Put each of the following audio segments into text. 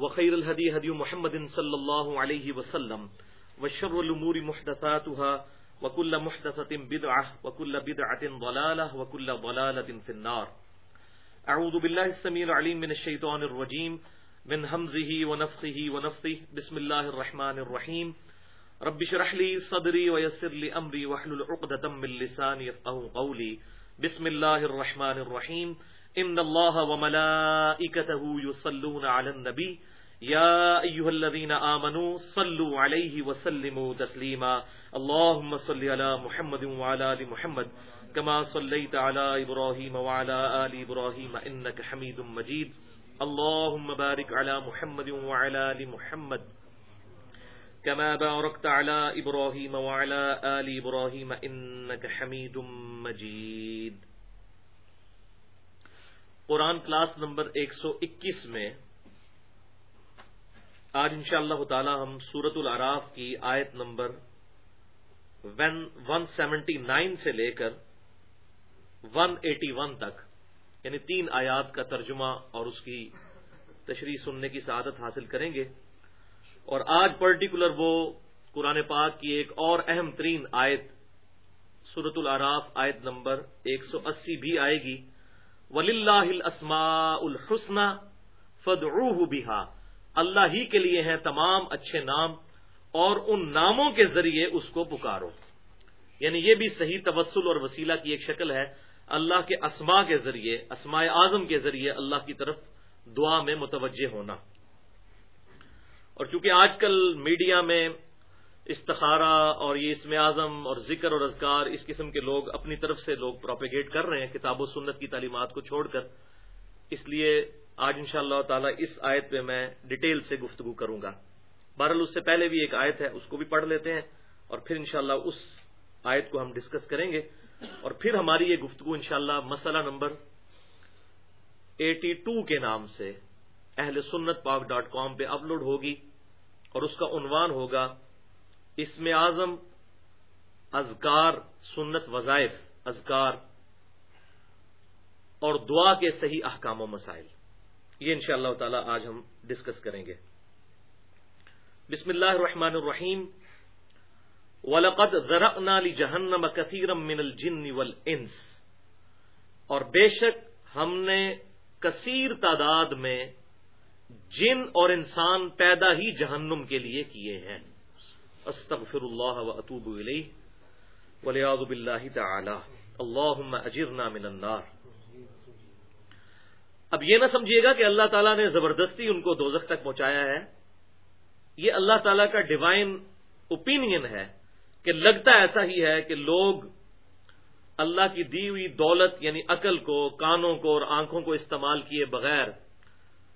وخير الهدي هدي محمد صلى الله عليه وسلم، وشر الأمور محدثاتها، وكل محدثة بدعة، وكل بدعة ضلالة، وكل ضلالة في النار. أعوذ بالله السميع العليم من الشيطان الرجيم، من همزه ونفخه ونفثه، بسم الله الرحمن الرحيم. رب شرح لي صدري ويسر لي أمري وحلل عقدة من لساني يفقه قولي. بسم الله الرحمن الرحيم. إن الله وملائكته يصلون على النبي. يا أيها الذين آمنوا صلوا عليه وسلموا تسليما. اللهم صل على محمد وعلى آل محمد كما صليت على إبراهيم وعلى آل إبراهيم إنك حميد مجيد. اللهم بارك على محمد وعلى آل محمد كما باركت على إبراهيم وعلى آل إبراهيم إنك حميد مجيد. قرآن کلاس نمبر ایک سو اکیس میں آج ان شاء اللہ تعالی ہم سورت العراف کی آیت نمبر ون سیونٹی نائن سے لے کر ون ایٹی ون تک یعنی تین آیات کا ترجمہ اور اس کی تشریح سننے کی سعادت حاصل کریں گے۔ اور آج پرٹیکولر وہ قرآن پاک کی ایک اور اہم ترین آیت سورت العراف آیت نمبر ایک سو اسی بھی آئے گی۔ ولی اللہ السما الحسن فد بہا اللہ ہی کے لیے ہیں تمام اچھے نام اور ان ناموں کے ذریعے اس کو پکارو۔ یعنی یہ بھی صحیح تبسل اور وسیلہ کی ایک شکل ہے۔ اللہ کے اسما کے ذریعے، اسماء اعظم کے ذریعے اللہ کی طرف دعا میں متوجہ ہونا۔ اور چونکہ آج کل میڈیا میں استخارہ اور یہ اسم اعظم اور ذکر اور اذکار اس قسم کے لوگ اپنی طرف سے لوگ پروپیگیٹ کر رہے ہیں، کتاب و سنت کی تعلیمات کو چھوڑ کر۔ اس لیے آج ان شاء اللہ تعالی اس آیت پہ میں ڈیٹیل سے گفتگو کروں گا۔ بہرحال اس سے پہلے بھی ایک آیت ہے، اس کو بھی پڑھ لیتے ہیں اور پھر انشاءاللہ اس آیت کو ہم ڈسکس کریں گے۔ اور پھر ہماری یہ گفتگو انشاءاللہ مسئلہ نمبر ایٹی ٹو کے نام سے اہل سنت پاک ڈاٹ کام پہ اپلوڈ ہوگی اور اس کا عنوان ہوگا اسم اعظم ازکار سنت وظائف ازکار اور دعا کے صحیح احکام و مسائل۔ یہ ان شاء اللہ تعالی آج ہم ڈسکس کریں گے۔ بسم اللہ الرحمن الرحیم۔ ولقد ذرأنا لجہنم كثيرا من الجن والانس اور بے شک ہم نے کثیر تعداد میں جن اور انسان پیدا ہی جہنم کے لیے کیے ہیں۔ استغفر اللہ و اطوب علیہ ولیاض باللہ تعالی اللہم اجرنا من النار. اب یہ نہ سمجھیے گا کہ اللہ تعالیٰ نے زبردستی ان کو دوزخ تک پہنچایا ہے۔ یہ اللہ تعالیٰ کا ڈیوائن اوپینین ہے کہ لگتا ایسا ہی ہے کہ لوگ اللہ کی دی ہوئی دولت یعنی عقل کو، کانوں کو اور آنکھوں کو استعمال کیے بغیر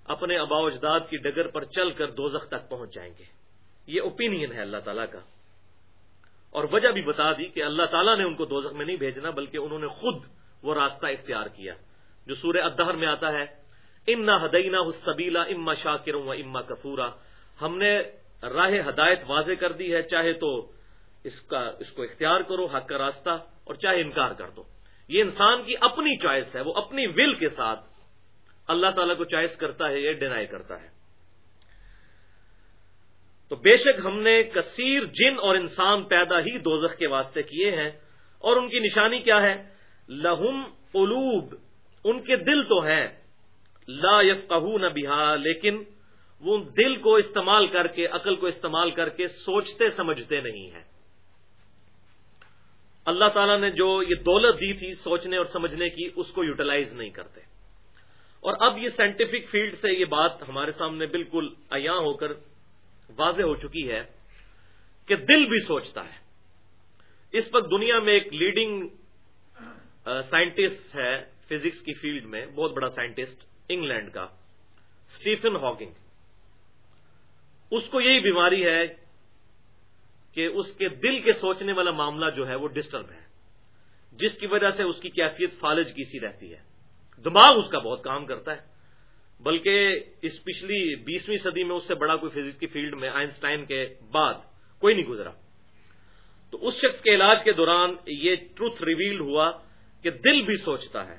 اپنے ابا اجداد کی ڈگر پر چل کر دوزخ تک پہنچ جائیں گے۔ یہ اوپینین ہے اللہ تعالیٰ کا۔ اور وجہ بھی بتا دی کہ اللہ تعالیٰ نے ان کو دوزخ میں نہیں بھیجنا، بلکہ انہوں نے خود وہ راستہ اختیار کیا۔ جو سورہ ادہر میں آتا ہے امنا ہدینہ حسبیلا اما شاکر و اما کفورا ہم نے راہ ہدایت واضح کر دی ہے، چاہے تو اس کا، اس کو اختیار کرو، حق کا راستہ، اور چاہے انکار کر دو۔ یہ انسان کی اپنی چوائس ہے، وہ اپنی ول کے ساتھ اللہ تعالیٰ کو چوائس کرتا ہے یا ڈینائی کرتا ہے۔ تو بے شک ہم نے کثیر جن اور انسان پیدا ہی دوزخ کے واسطے کیے ہیں۔ اور ان کی نشانی کیا ہے؟ لہم قلوب، ان کے دل تو ہیں۔ لا یفقہون نہ بہا، لیکن وہ دل کو استعمال کر کے، عقل کو استعمال کر کے سوچتے سمجھتے نہیں ہیں۔ اللہ تعالیٰ نے جو یہ دولت دی تھی سوچنے اور سمجھنے کی، اس کو یوٹیلائز نہیں کرتے۔ اور اب یہ سائنٹیفک فیلڈ سے یہ بات ہمارے سامنے بالکل عیاں ہو کر واضح ہو چکی ہے کہ دل بھی سوچتا ہے۔ اس وقت دنیا میں ایک لیڈنگ سائنٹسٹ ہے فزکس کی فیلڈ میں، بہت بڑا سائنٹسٹ انگلینڈ کا اسٹیفن ہاکنگ اس کو یہی بیماری ہے کہ اس کے دل کے سوچنے والا معاملہ جو ہے وہ ڈسٹرب ہے، جس کی وجہ سے اس کی کیفیت فالج کی سی رہتی ہے۔ دماغ اس کا بہت کام کرتا ہے۔ بلکہ اس پچھلی بیسویں صدی میں اس سے بڑا کوئی فزکس کی فیلڈ میں آئنسٹائن کے بعد کوئی نہیں گزرا۔ تو اس شخص کے علاج کے دوران یہ ٹروتھ ریویل ہوا کہ دل بھی سوچتا ہے۔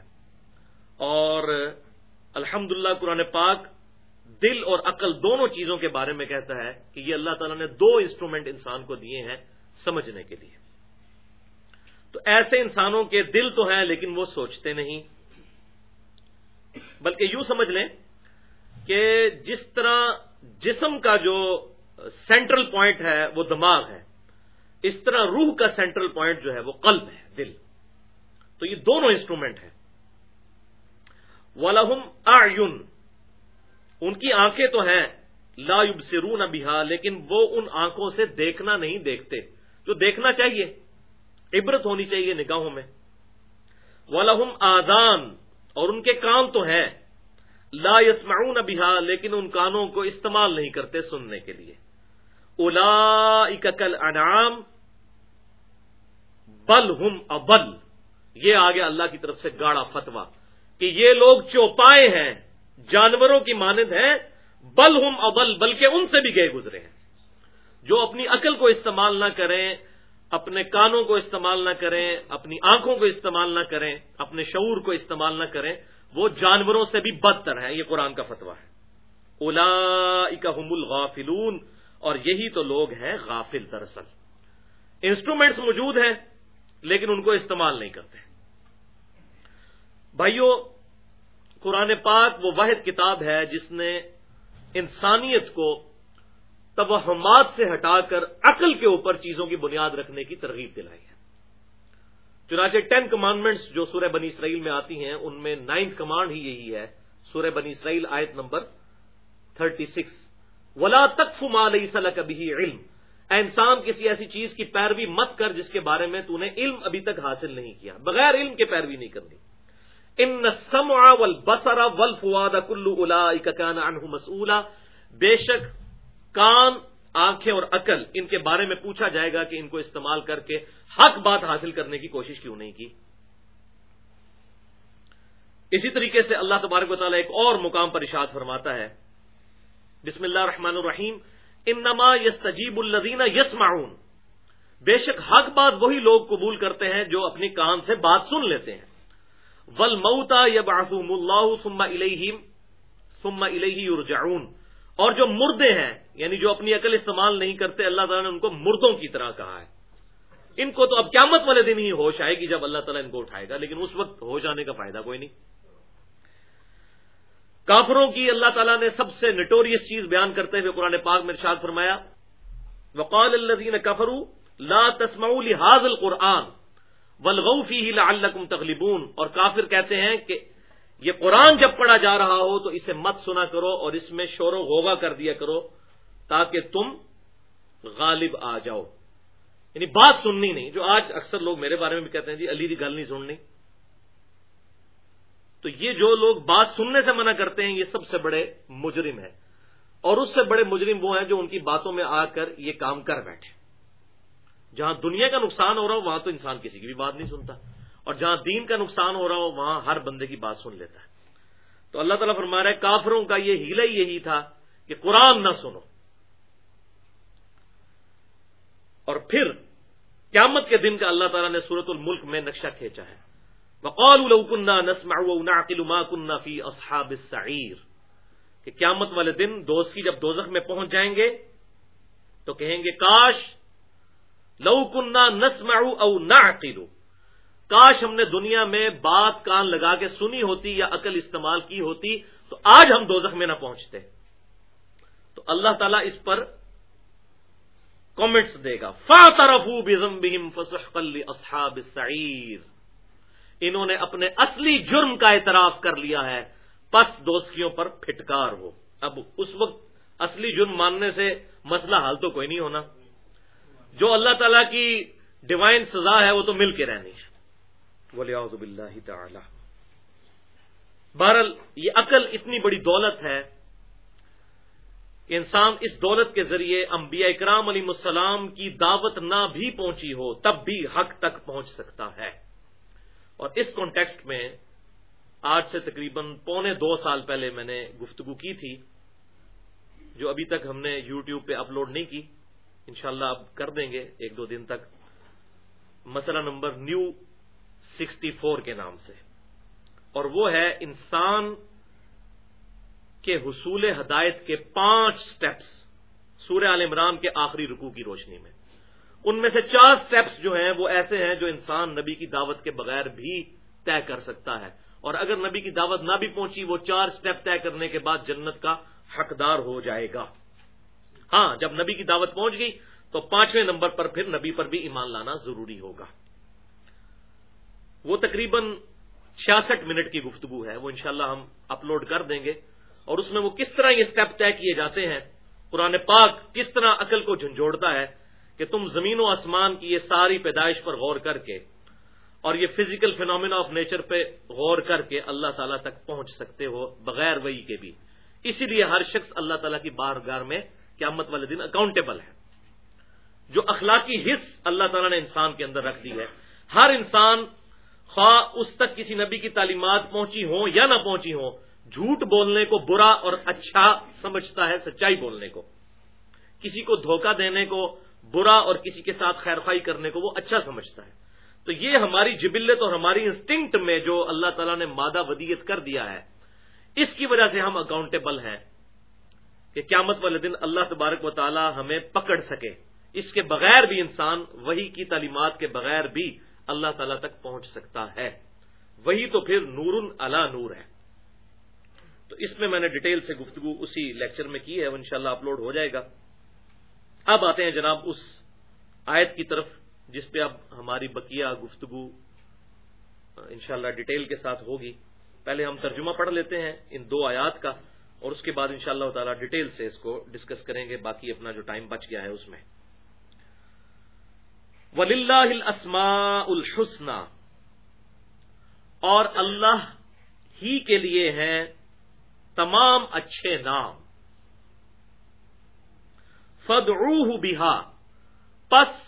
اور الحمد قرآن پاک دل اور عقل دونوں چیزوں کے بارے میں کہتا ہے کہ یہ اللہ تعالیٰ نے دو انسٹرومنٹ انسان کو دیے ہیں سمجھنے کے لیے۔ تو ایسے انسانوں کے دل تو ہیں لیکن وہ سوچتے نہیں۔ بلکہ یوں سمجھ لیں کہ جس طرح جسم کا جو سینٹرل پوائنٹ ہے وہ دماغ ہے، اس طرح روح کا سینٹرل پوائنٹ جو ہے وہ قلب ہے، دل۔ تو یہ دونوں انسٹرومنٹ ہیں۔ ولہم آئین ان کی آنکھیں تو ہیں، لا یبصرون بہا لیکن وہ ان آنکھوں سے دیکھنا نہیں دیکھتے۔ جو دیکھنا چاہیے، عبرت ہونی چاہیے نگاہوں میں۔ ولہم آدان اور ان کے کام تو ہیں۔ لا یسمعون بہا لیکن ان کانوں کو استعمال نہیں کرتے سننے کے لیے۔ الا کل انعام بل ہم ابل یہ آگے اللہ کی طرف سے گاڑا فتوا کہ یہ لوگ چوپائے ہیں، جانوروں کی مانند ہیں، بل ہم ابل بلکہ ان سے بھی گئے گزرے ہیں۔ جو اپنی عقل کو استعمال نہ کریں، اپنے کانوں کو استعمال نہ کریں، اپنی آنکھوں کو استعمال نہ کریں، اپنے شعور کو استعمال نہ کریں وہ جانوروں سے بھی بدتر ہے یہ قرآن کا فتویٰ ہے۔ اولا اکم الغافلون، اور یہی تو لوگ ہیں غافل دراصل۔ انسٹرومینٹس موجود ہیں، لیکن ان کو استعمال نہیں کرتے۔ بھائیوں قرآن پاک وہ واحد کتاب ہے جس نے انسانیت کو توہمات سے ہٹا کر عقل کے اوپر چیزوں کی بنیاد رکھنے کی ترغیب دلائی ہے۔ چنانچہ ٹین کمانڈمنٹس جو سورہ بنی اسرائیل میں آتی ہیں، ان میں نائنتھ کمانڈ ہی یہی ہے۔ سورہ بنی اسرائیل آیت نمبر تھرٹی سکس۔ ولا تک فما صلاح کبھی علم۔ اے انسان، کسی ایسی چیز کی پیروی مت کر جس کے بارے میں تو نے علم ابھی تک حاصل نہیں کیا، بغیر علم کے پیروی نہیں کرنی۔ ان سمع والبصر والفؤاد كل اولئک كان عنه مسؤولا بے شک کان آنکھیں اور عقل ان کے بارے میں پوچھا جائے گا کہ ان کو استعمال کر کے حق بات حاصل کرنے کی کوشش کیوں نہیں کی؟ اسی طریقے سے اللہ تبارک و تعالیٰ ایک اور مقام پر اشاد فرماتا ہے۔ بسم اللہ الرحمن الرحیم۔ انما یس تجیب الزین یس معاون بے شک حق بات وہی لوگ قبول کرتے ہیں جو اپنی کان سے بات سن لیتے ہیں۔ ول موتا یب اللہ سما الہیم سما الہی اور جو مردے ہیں یعنی جو اپنی عقل استعمال نہیں کرتے، اللہ تعالیٰ نے ان کو مردوں کی طرح کہا ہے۔ ان کو تو اب قیامت والے دن ہی ہوش آئے گی جب اللہ تعالیٰ ان کو اٹھائے گا، لیکن اس وقت ہو جانے کا فائدہ کوئی نہیں۔ کافروں کی اللہ تعالیٰ نے سب سے نٹوریس چیز بیان کرتے ہوئے قرآن پاک میں ارشاد فرمایا، وقال الذین کفروا، لا تسمعوا لهذا القرآن، والغوا فيه لعلكم تغلبون۔ اور کافر کہتے ہیں کہ یہ قرآن جب پڑھا جا رہا ہو تو اسے مت سنا کرو اور اس میں شور و غوغا کر دیا کرو تاکہ تم غالب آ جاؤ۔ یعنی بات سننی نہیں، جو آج اکثر لوگ میرے بارے میں بھی کہتے ہیں جی علی کی گل نہیں سننی۔ تو یہ جو لوگ بات سننے سے منع کرتے ہیں، یہ سب سے بڑے مجرم ہیں۔ اور اس سے بڑے مجرم وہ ہیں جو ان کی باتوں میں آ کر یہ کام کر بیٹھے۔ جہاں دنیا کا نقصان ہو رہا ہو، وہاں تو انسان کسی کی بھی بات نہیں سنتا۔ اور جہاں دین کا نقصان ہو رہا ہو، وہاں ہر بندے کی بات سن لیتا ہے۔ تو اللہ تعالیٰ فرما رہا ہے، کافروں کا یہ ہیلا ہی یہی تھا کہ قرآن نہ سنو۔ اور پھر قیامت کے دن کا اللہ تعالیٰ نے سورت الملک میں نقشہ کھینچا ہے۔ وقال کنہ نسما ما کنہ فی اصحاب السعیر کہ قیامت والے دن دوست کی جب دوزخ میں پہنچ جائیں گے، تو کہیں گے، کاش لو کنہ نسما او نہ کاش ہم نے دنیا میں بات کان لگا کے سنی ہوتی یا عقل استعمال کی ہوتی تو آج ہم دوزخ میں نہ پہنچتے۔ تو اللہ تعالیٰ اس پر کامنٹس دے گا۔ فا طرف اصحاب سعیر انہوں نے اپنے اصلی جرم کا اعتراف کر لیا ہے۔ پس دوستیوں پر پھٹکار ہو۔ اب اس وقت اصلی جرم ماننے سے مسئلہ حل تو کوئی نہیں ہونا۔ جو اللہ تعالی کی ڈیوائن سزا ہے وہ تو مل کے رہنی ہے۔ اللہ تعالی۔ بہرل یہ عقل اتنی بڑی دولت ہے کہ انسان اس دولت کے ذریعے انبیاء اکرام علی السلام کی دعوت نہ بھی پہنچی ہو، تب بھی حق تک پہنچ سکتا ہے۔ اور اس کانٹیکسٹ میں آج سے تقریباً پونے دو سال پہلے میں نے گفتگو کی تھی، جو ابھی تک ہم نے یوٹیوب پہ اپلوڈ نہیں کی۔ انشاءاللہ اب کر دیں گے، ایک دو دن تک۔ مسئلہ نمبر نیو سکسٹی فور کے نام سے۔ اور وہ ہے انسان کے حصول ہدایت کے پانچ سٹیپس سورہ عال عمران کے آخری رکوع کی روشنی میں۔ ان میں سے چار سٹیپس جو ہیں وہ ایسے ہیں جو انسان نبی کی دعوت کے بغیر بھی طے کر سکتا ہے۔ اور اگر نبی کی دعوت نہ بھی پہنچی، وہ چار سٹیپ طے کرنے کے بعد جنت کا حقدار ہو جائے گا۔ ہاں جب نبی کی دعوت پہنچ گئی، تو پانچویں نمبر پر پھر نبی پر بھی ایمان لانا ضروری ہوگا۔ وہ تقریباً چھیاسٹھ منٹ کی گفتگو ہے، وہ انشاءاللہ ہم اپلوڈ کر دیں گے۔ اور اس میں وہ کس طرح یہ اسٹیپ طے کیے جاتے ہیں، قرآن پاک کس طرح عقل کو جھنجھوڑتا ہے کہ تم زمین و آسمان کی یہ ساری پیدائش پر غور کر کے اور یہ فزیکل فینومینا آف نیچر پہ غور کر کے اللہ تعالیٰ تک پہنچ سکتے ہو بغیر وہی کے بھی۔ اسی لیے ہر شخص اللہ تعالیٰ کی بار گار میں قیامت والے دن اکاؤنٹیبل ہے۔ جو اخلاقی حص اللہ تعالیٰ نے انسان کے اندر رکھ دی ہے۔ ہر انسان خواہ اس تک کسی نبی کی تعلیمات پہنچی ہوں یا نہ پہنچی ہوں، جھوٹ بولنے کو برا اور اچھا سمجھتا ہے سچائی بولنے کو۔ کسی کو دھوکہ دینے کو، برا اور کسی کے ساتھ خیر خائی کرنے کو وہ اچھا سمجھتا ہے۔ تو یہ ہماری جبلت اور ہماری انسٹنکٹ میں جو اللہ تعالیٰ نے مادہ ودیت کر دیا ہے، اس کی وجہ سے ہم اکاؤنٹیبل ہیں کہ قیامت والے دن اللہ تبارک و تعالی ہمیں پکڑ سکے۔ اس کے بغیر بھی انسان وہی کی تعلیمات کے بغیر بھی اللہ تعالی تک پہنچ سکتا ہے۔ وہی تو پھر نور اللہ نور ہے۔ تو اس میں میں نے ڈیٹیل سے گفتگو اسی لیکچر میں کی ہے، وہ انشاءاللہ اپلوڈ ہو جائے گا۔ اب آتے ہیں جناب اس آیت کی طرف، جس پہ اب ہماری بقیہ گفتگو انشاءاللہ ڈیٹیل کے ساتھ ہوگی۔ پہلے ہم ترجمہ پڑھ لیتے ہیں ان دو آیات کا، اور اس کے بعد ان شاء اللہ تعالی ڈیٹیل سے اس کو ڈسکس کریں گے، باقی اپنا جو ٹائم بچ گیا ہے اس میں۔ ولی اللہ الحسن اور اللہ ہی کے لیے ہیں تمام اچھے نام۔ فد روح بہا پس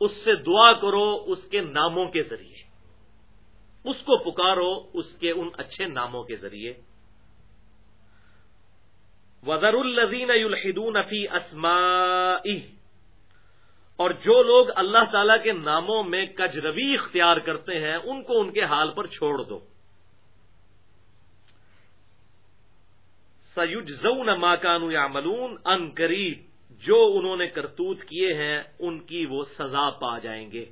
اس سے دعا کرو اس کے ناموں کے ذریعے۔ اس کو پکارو اس کے ان اچھے ناموں کے ذریعے۔ وزر الزین الحدون فی اسما اور جو لوگ اللہ تعالی کے ناموں میں کجروی اختیار کرتے ہیں، ان کو ان کے حال پر چھوڑ دو۔ سیوج زون ماکانو یا ملون ان قریب جو انہوں نے کرتوت کیے ہیں، ان کی وہ سزا پا جائیں گے۔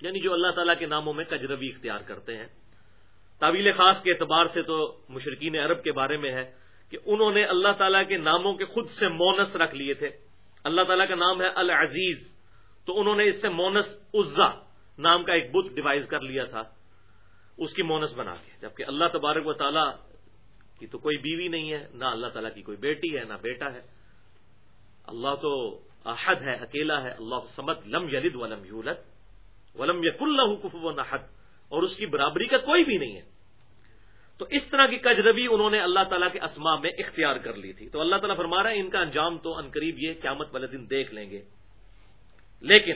یعنی جو اللہ تعالیٰ کے ناموں میں کجروی اختیار کرتے ہیں۔ طویل خاص کے اعتبار سے تو مشرقین عرب کے بارے میں ہے کہ انہوں نے اللہ تعالیٰ کے ناموں کے خود سے مونس رکھ لیے تھے۔ اللہ تعالیٰ کا نام ہے العزیز، تو انہوں نے اس سے مونس عزا نام کا ایک بت ڈیوائز کر لیا تھا، اس کی مونس بنا کے، جبکہ اللہ تبارک و تعالیٰ کی تو کوئی بیوی نہیں ہے، نہ اللہ تعالیٰ کی کوئی بیٹی ہے، نہ بیٹا ہے۔ اللہ تو احد ہے، اکیلا ہے، اللہ سمت لم یلد ولم یولد ولم یق اللہ کف و نحد اور اس کی برابری کا کوئی بھی نہیں ہے۔ تو اس طرح کی کجربی انہوں نے اللہ تعالیٰ کے اسما میں اختیار کر لی تھی۔ تو اللہ تعالیٰ فرما رہا ہے، ان کا انجام تو انقریب یہ قیامت والے دن دیکھ لیں گے۔ لیکن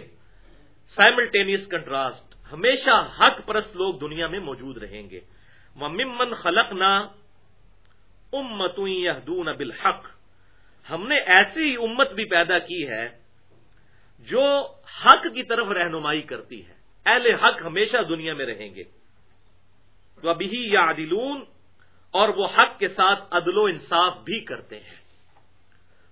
سائملٹینیس کنٹراسٹ ہمیشہ حق پرست لوگ دنیا میں موجود رہیں گے۔ ممن خلق نہ امتون بالحق۔ ہم نے ایسی امت بھی پیدا کی ہے جو حق کی طرف رہنمائی کرتی ہے۔ اہل حق ہمیشہ دنیا میں رہیں گے۔ تو ابھی یا اور وہ حق کے ساتھ عدل و انصاف بھی کرتے ہیں۔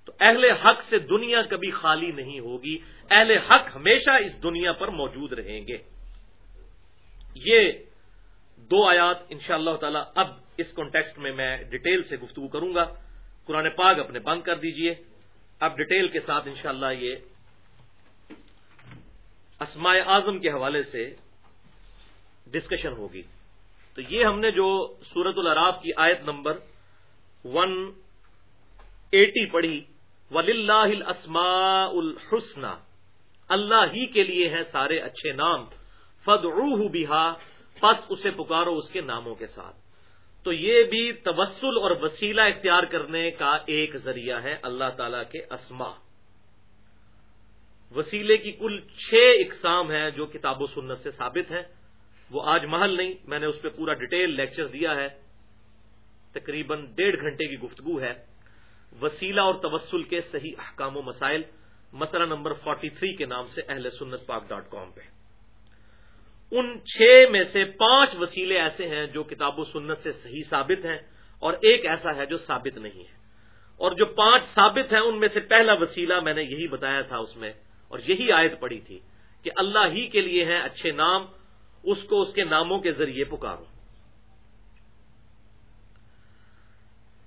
تو اہل حق سے دنیا کبھی خالی نہیں ہوگی، اہل حق ہمیشہ اس دنیا پر موجود رہیں گے۔ یہ دو آیات ان شاء اللہ تعالی اب اس کانٹیکسٹ میں میں ڈیٹیل سے گفتگو کروں گا۔ قرآن پاک اپنے بند کر دیجیے۔ اب ڈیٹیل کے ساتھ انشاءاللہ یہ اسماء اعظم کے حوالے سے ڈسکشن ہوگی۔ تو یہ ہم نے جو سورت العراف کی آیت نمبر ون ایٹی پڑھی ولی اللہ اسما الحسن اللہ ہی کے لیے ہیں سارے اچھے نام۔ فد روح بہا پس اسے پکارو اس کے ناموں کے ساتھ۔ تو یہ بھی توسل اور وسیلہ اختیار کرنے کا ایک ذریعہ ہے اللہ تعالی کے اسما وسیلے کی کل چھ اقسام ہیں جو کتاب و سنت سے ثابت ہیں۔ وہ آج محل نہیں، میں نے اس پہ پورا ڈیٹیل لیکچر دیا ہے۔ تقریباً ڈیڑھ گھنٹے کی گفتگو ہے۔ وسیلہ اور توسل کے صحیح احکام و مسائل، مسئلہ نمبر 43 کے نام سے اہل سنت پاک ڈاٹ کام پہ۔ ان چھ میں سے پانچ وسیلے ایسے ہیں جو کتاب و سنت سے صحیح ثابت ہیں اور ایک ایسا ہے جو ثابت نہیں ہے۔ اور جو پانچ ثابت ہیں، ان میں سے پہلا وسیلہ میں نے یہی بتایا تھا اس میں، اور یہی آیت پڑی تھی کہ اللہ ہی کے لیے ہیں اچھے نام اس کو اس کے ناموں کے ذریعے پکارو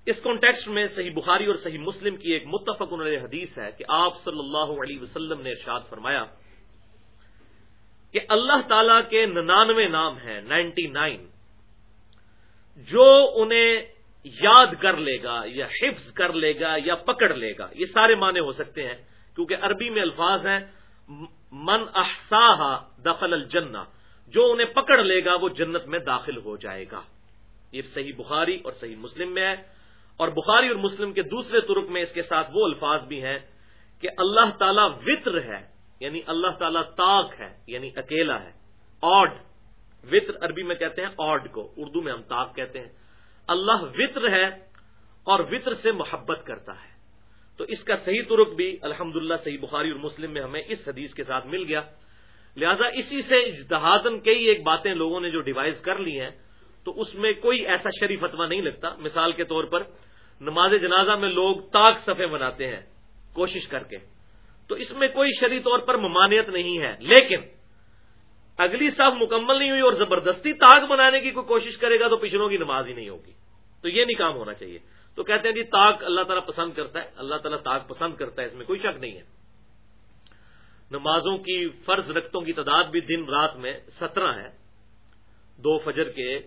اس کانٹیکسٹ میں صحیح بخاری اور صحیح مسلم کی ایک متفق علیہ حدیث ہے کہ آپ صلی اللہ علیہ وسلم نے ارشاد فرمایا کہ اللہ تعالی کے ننانوے نام ہیں نائنٹی نائن جو انہیں یاد کر لے گا یا حفظ کر لے گا یا پکڑ لے گا، یہ سارے معنی ہو سکتے ہیں۔ کیونکہ عربی میں الفاظ ہیں من احساہ دخل الجنہ۔ جو انہیں پکڑ لے گا وہ جنت میں داخل ہو جائے گا۔ یہ صحیح بخاری اور صحیح مسلم میں ہے۔ اور بخاری اور مسلم کے دوسرے ترک میں اس کے ساتھ وہ الفاظ بھی ہیں کہ اللہ تعالیٰ وطر ہے یعنی اللہ تعالیٰ تاک ہے یعنی اکیلا ہے۔ آڈ، وطر عربی میں کہتے ہیں آڈ کو، اردو میں ہم تاک کہتے ہیں۔ اللہ وطر ہے اور وطر سے محبت کرتا ہے۔ تو اس کا صحیح ترک بھی الحمد صحیح بخاری اور مسلم میں ہمیں اس حدیث کے ساتھ مل گیا۔ لہذا اسی سے اجتہادن کئی ایک باتیں لوگوں نے جو ڈیوائز کر لی ہیں، تو اس میں کوئی ایسا شریف فتوا نہیں لگتا۔ مثال کے طور پر، نماز جنازہ میں لوگ تاک صفے بناتے ہیں، کوشش کر کے۔ تو اس میں کوئی شری طور پر ممانعت نہیں ہے۔ لیکن، اگلی صاف مکمل نہیں ہوئی اور زبردستی تاک بنانے کی کوئی کوشش کرے گا تو پچھلوں کی نماز ہی نہیں ہوگی۔ تو یہ نہیں کام ہونا چاہیے۔ تو کہتے ہیں جی تاک اللہ تعالیٰ پسند کرتا ہے، اللہ تعالیٰ تاک پسند کرتا ہے، اس میں کوئی شک نہیں ہے۔ نمازوں کی فرض رختوں کی تعداد بھی دن رات میں سترہ ہے۔ دو فجر کے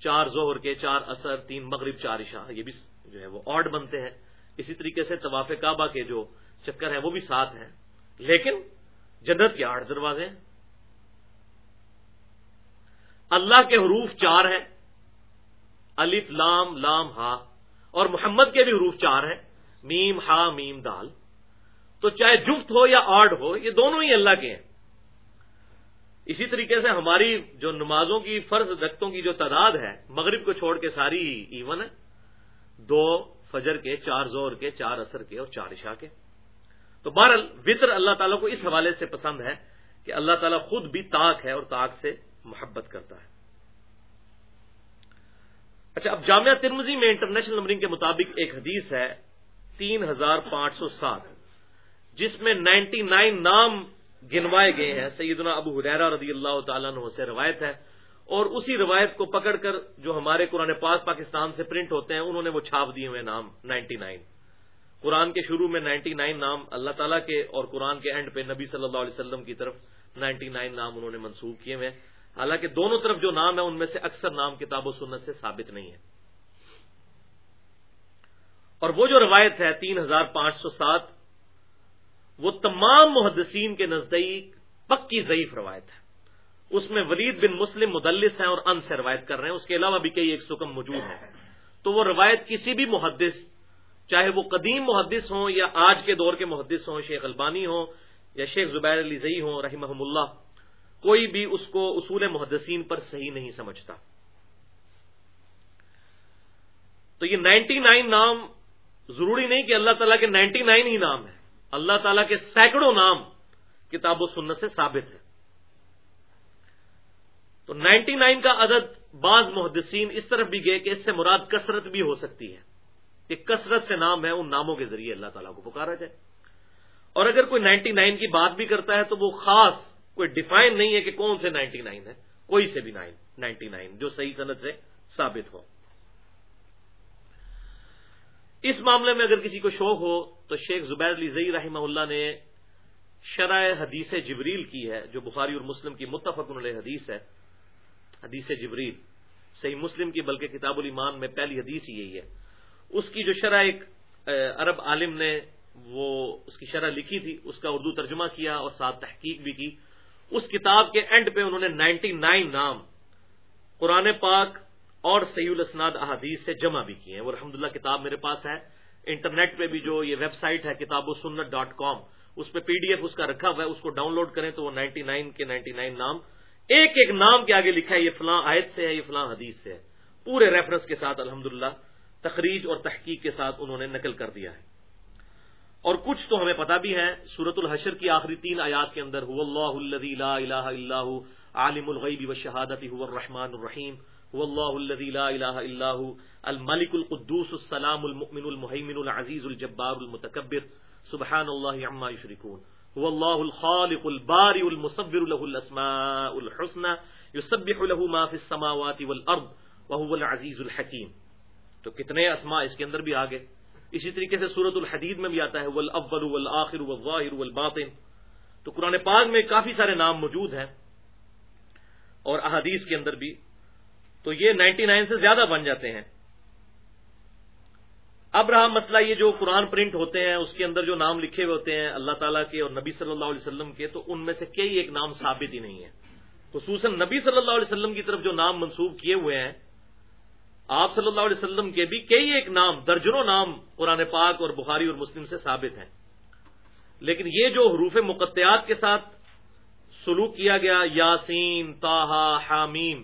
چار زہر کے چار اثر تین مغرب، چار عشاء، یہ بھی جو ہے وہ آڈ بنتے ہیں۔ اسی طریقے سے طواف کعبہ کے جو چکر ہیں وہ بھی سات ہیں۔ لیکن جنت کے آٹھ دروازے ہیں۔ اللہ کے حروف چار ہیں۔ الف، لام لام، ہا۔ اور محمد کے بھی حروف چار ہیں۔ میم، ہا، میم، دال۔ تو چاہے جفت ہو یا آڈ ہو، یہ دونوں ہی اللہ کے ہیں۔ اسی طریقے سے ہماری جو نمازوں کی، فرض رختوں کی جو تعداد ہے، مغرب کو چھوڑ کے ساری ایون ہے، دو فجر کے، چار زور کے، چار اثر کے اور چار عشاء کے۔ تو بہرحال وطر اللہ تعالیٰ کو اس حوالے سے پسند ہے کہ اللہ تعالیٰ خود بھی تاک ہے اور تاک سے محبت کرتا ہے۔ اچھا اب جامعہ ترمزی میں انٹرنیشنل نمبرنگ کے مطابق ایک حدیث ہے، تین ہزار پانچ سو سات۔ جس میں نائنٹی نائن نام گنوائے گئے ہیں۔ سیدنا ابو حریرا رضی اللہ تعالیٰ عنہ سے روایت ہے۔ اور اسی روایت کو پکڑ کر جو ہمارے قرآن پاک پاکستان سے پرنٹ ہوتے ہیں، انہوں نے وہ چھاپ دیے ہوئے نام، نائنٹی نائن۔ قرآن کے شروع میں نائنٹی نائن نام اللہ تعالیٰ کے اور قرآن کے اینڈ پہ نبی صلی اللہ علیہ وسلم کی طرف نائنٹی نائن نام انہوں نے منسوخ کیے ہوئے حالانکہ دونوں طرف جو نام ہے ان میں سے اکثر نام کتاب و سنت سے ثابت نہیں ہے اور وہ جو روایت ہے، تین ہزار پانچ سو سات وہ تمام محدثین کے نزدیک پکی ضعیف روایت ہے۔ اس میں ولید بن مسلم مدلس ہیں اور ان سے روایت کر رہے ہیں۔ اس کے علاوہ بھی کئی ایک سکم موجود ہیں۔ تو وہ روایت کسی بھی محدث، چاہے وہ قدیم محدث ہوں یا آج کے دور کے محدث ہوں، شیخ البانی ہوں یا شیخ زبیر علی زئی ہوں رحمہ اللہ، کوئی بھی اس کو اصول محدثین پر صحیح نہیں سمجھتا۔ تو یہ نائنٹی نائن نام ضروری نہیں کہ اللہ تعالیٰ کے نائنٹی نائن ہی نام ہے اللہ تعالیٰ کے سینکڑوں نام کتاب و سنت سے ثابت ہے تو نائنٹی نائن کا عدد بعض محدثین اس طرف بھی گئے کہ اس سے مراد کثرت بھی ہو سکتی ہے کہ کثرت سے نام ہے ان ناموں کے ذریعے اللہ تعالیٰ کو پکارا جائے۔ اور اگر کوئی نائنٹی نائن کی بات بھی کرتا ہے تو وہ خاص کوئی ڈیفائن نہیں ہے کہ کون سے نائنٹی نائن ہے، کوئی سے بھی نائن نائنٹی نائن جو صحیح صنعت سے ثابت ہو۔ اس معاملے میں اگر کسی کو شوق ہو تو شیخ زبیر علی زئی رحمہ اللہ نے شرح حدیث جبریل کی ہے، جو بخاری اور مسلم کی متفق علیہ حدیث ہے۔ حدیث جبریل۔ صحیح مسلم کی بلکہ کتاب الایمان میں پہلی حدیث یہی ہے۔ اس کی جو شرح ایک عرب عالم نے وہ اس کی شرح لکھی تھی، اس کا اردو ترجمہ کیا اور ساتھ تحقیق بھی کی۔ اس کتاب کے اینڈ پہ انہوں نے نائنٹی نائن نام قرآن پاک اور صحیح الاسناد احادیث سے جمع بھی کیے ہیں۔ وہ الحمد کتاب میرے پاس ہے۔ انٹرنیٹ پہ بھی جو یہ ویب سائٹ ہے کتاب و سنت ڈاٹ کام، اس پہ پی ڈی ایف اس کا رکھا ہوا ہے، اس کو ڈاؤن لوڈ کریں تو وہ نائنٹی نائن کے نائنٹی نائن نام۔ ایک ایک نام کے آگے لکھا ہے، یہ فلاں آیت سے ہے، یہ فلاں حدیث سے ہے۔ پورے ریفرنس کے ساتھ الحمد تخریج اور تحقیق کے ساتھ انہوں نے نقل کر دیا ہے۔ اور کچھ تو ہمیں پتا بھی ہے سورت الحشر کی آخری تین آیات کے اندر اللہ لا الہ الا عالم الغیب و شہادت الرحمن الرحیم اللہ لا الہ الا الملک القدوس، السلام المؤمن المحیمن العزیز الجبار المتکبر سبحان اللہ عما یشرکون. هو الله الخالق البارئ المصور له الاسماء الحسنى يسبح له ما في السماوات والارض، وهو العزيز الحكيم تو کتنے اسماء اس کے اندر بھی آگے؟ اسی طریقے سے سورت الحدید میں بھی آتا ہے والاول والآخر والظاہر والباطن. تو قرآن پاک میں کافی سارے نام موجود ہیں، اور احادیث کے اندر بھی تو یہ نائنٹی نائن سے زیادہ بن جاتے ہیں۔ اب رہا مسئلہ یہ جو قرآن پرنٹ ہوتے ہیں، اس کے اندر جو نام لکھے ہوئے ہوتے ہیں اللہ تعالیٰ کے اور نبی صلی اللہ علیہ وسلم کے، تو ان میں سے کئی ایک نام ثابت ہی نہیں ہے خصوصاً نبی صلی اللہ علیہ وسلم کی طرف جو نام منسوخ کیے ہوئے ہیں، آپ صلی اللہ علیہ وسلم کے بھی کئی ایک نام، درجنوں نام قرآن پاک اور بخاری اور مسلم سے ثابت ہیں۔ لیکن یہ جو حروف مقطعات کے ساتھ سلوک کیا گیا، یاسین تاہا حامیم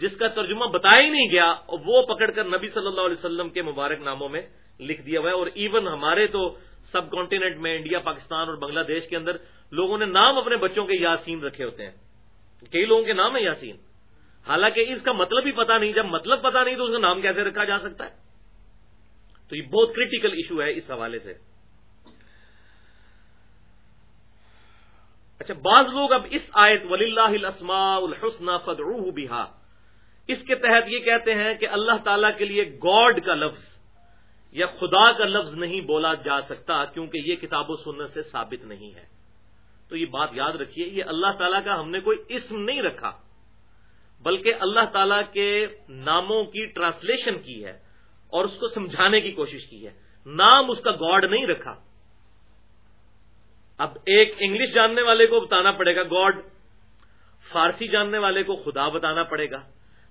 جس کا ترجمہ بتایا ہی نہیں گیا، وہ پکڑ کر نبی صلی اللہ علیہ وسلم کے مبارک ناموں میں لکھ دیا ہوا ہے۔ اور ایون ہمارے تو سب کانٹیننٹ میں انڈیا پاکستان اور بنگلہ دیش کے اندر لوگوں نے نام اپنے بچوں کے یاسین رکھے ہوتے ہیں۔ کئی لوگوں کے نام ہے یاسین۔ حالانکہ اس کا مطلب ہی پتا نہیں، جب مطلب پتا نہیں تو اس کا نام کیسے رکھا جا سکتا ہے؟ تو یہ بہت کریٹیکل ایشو ہے اس حوالے سے۔ اچھا بعض لوگ اب اس آیت ولی اللہ السما الحسن فدعوه بہا اس کے تحت یہ کہتے ہیں کہ اللہ تعالی کے لیے گاڈ کا لفظ یا خدا کا لفظ نہیں بولا جا سکتا کیونکہ یہ کتاب و سنت سے ثابت نہیں ہے۔ تو یہ بات یاد رکھیے، یہ اللہ تعالیٰ کا ہم نے کوئی اسم نہیں رکھا، بلکہ اللہ تعالی کے ناموں کی ٹرانسلیشن کی ہے اور اس کو سمجھانے کی کوشش کی ہے۔ نام اس کا گاڈ نہیں رکھا۔ اب ایک انگلش جاننے والے کو بتانا پڑے گا گاڈ، فارسی جاننے والے کو خدا بتانا پڑے گا۔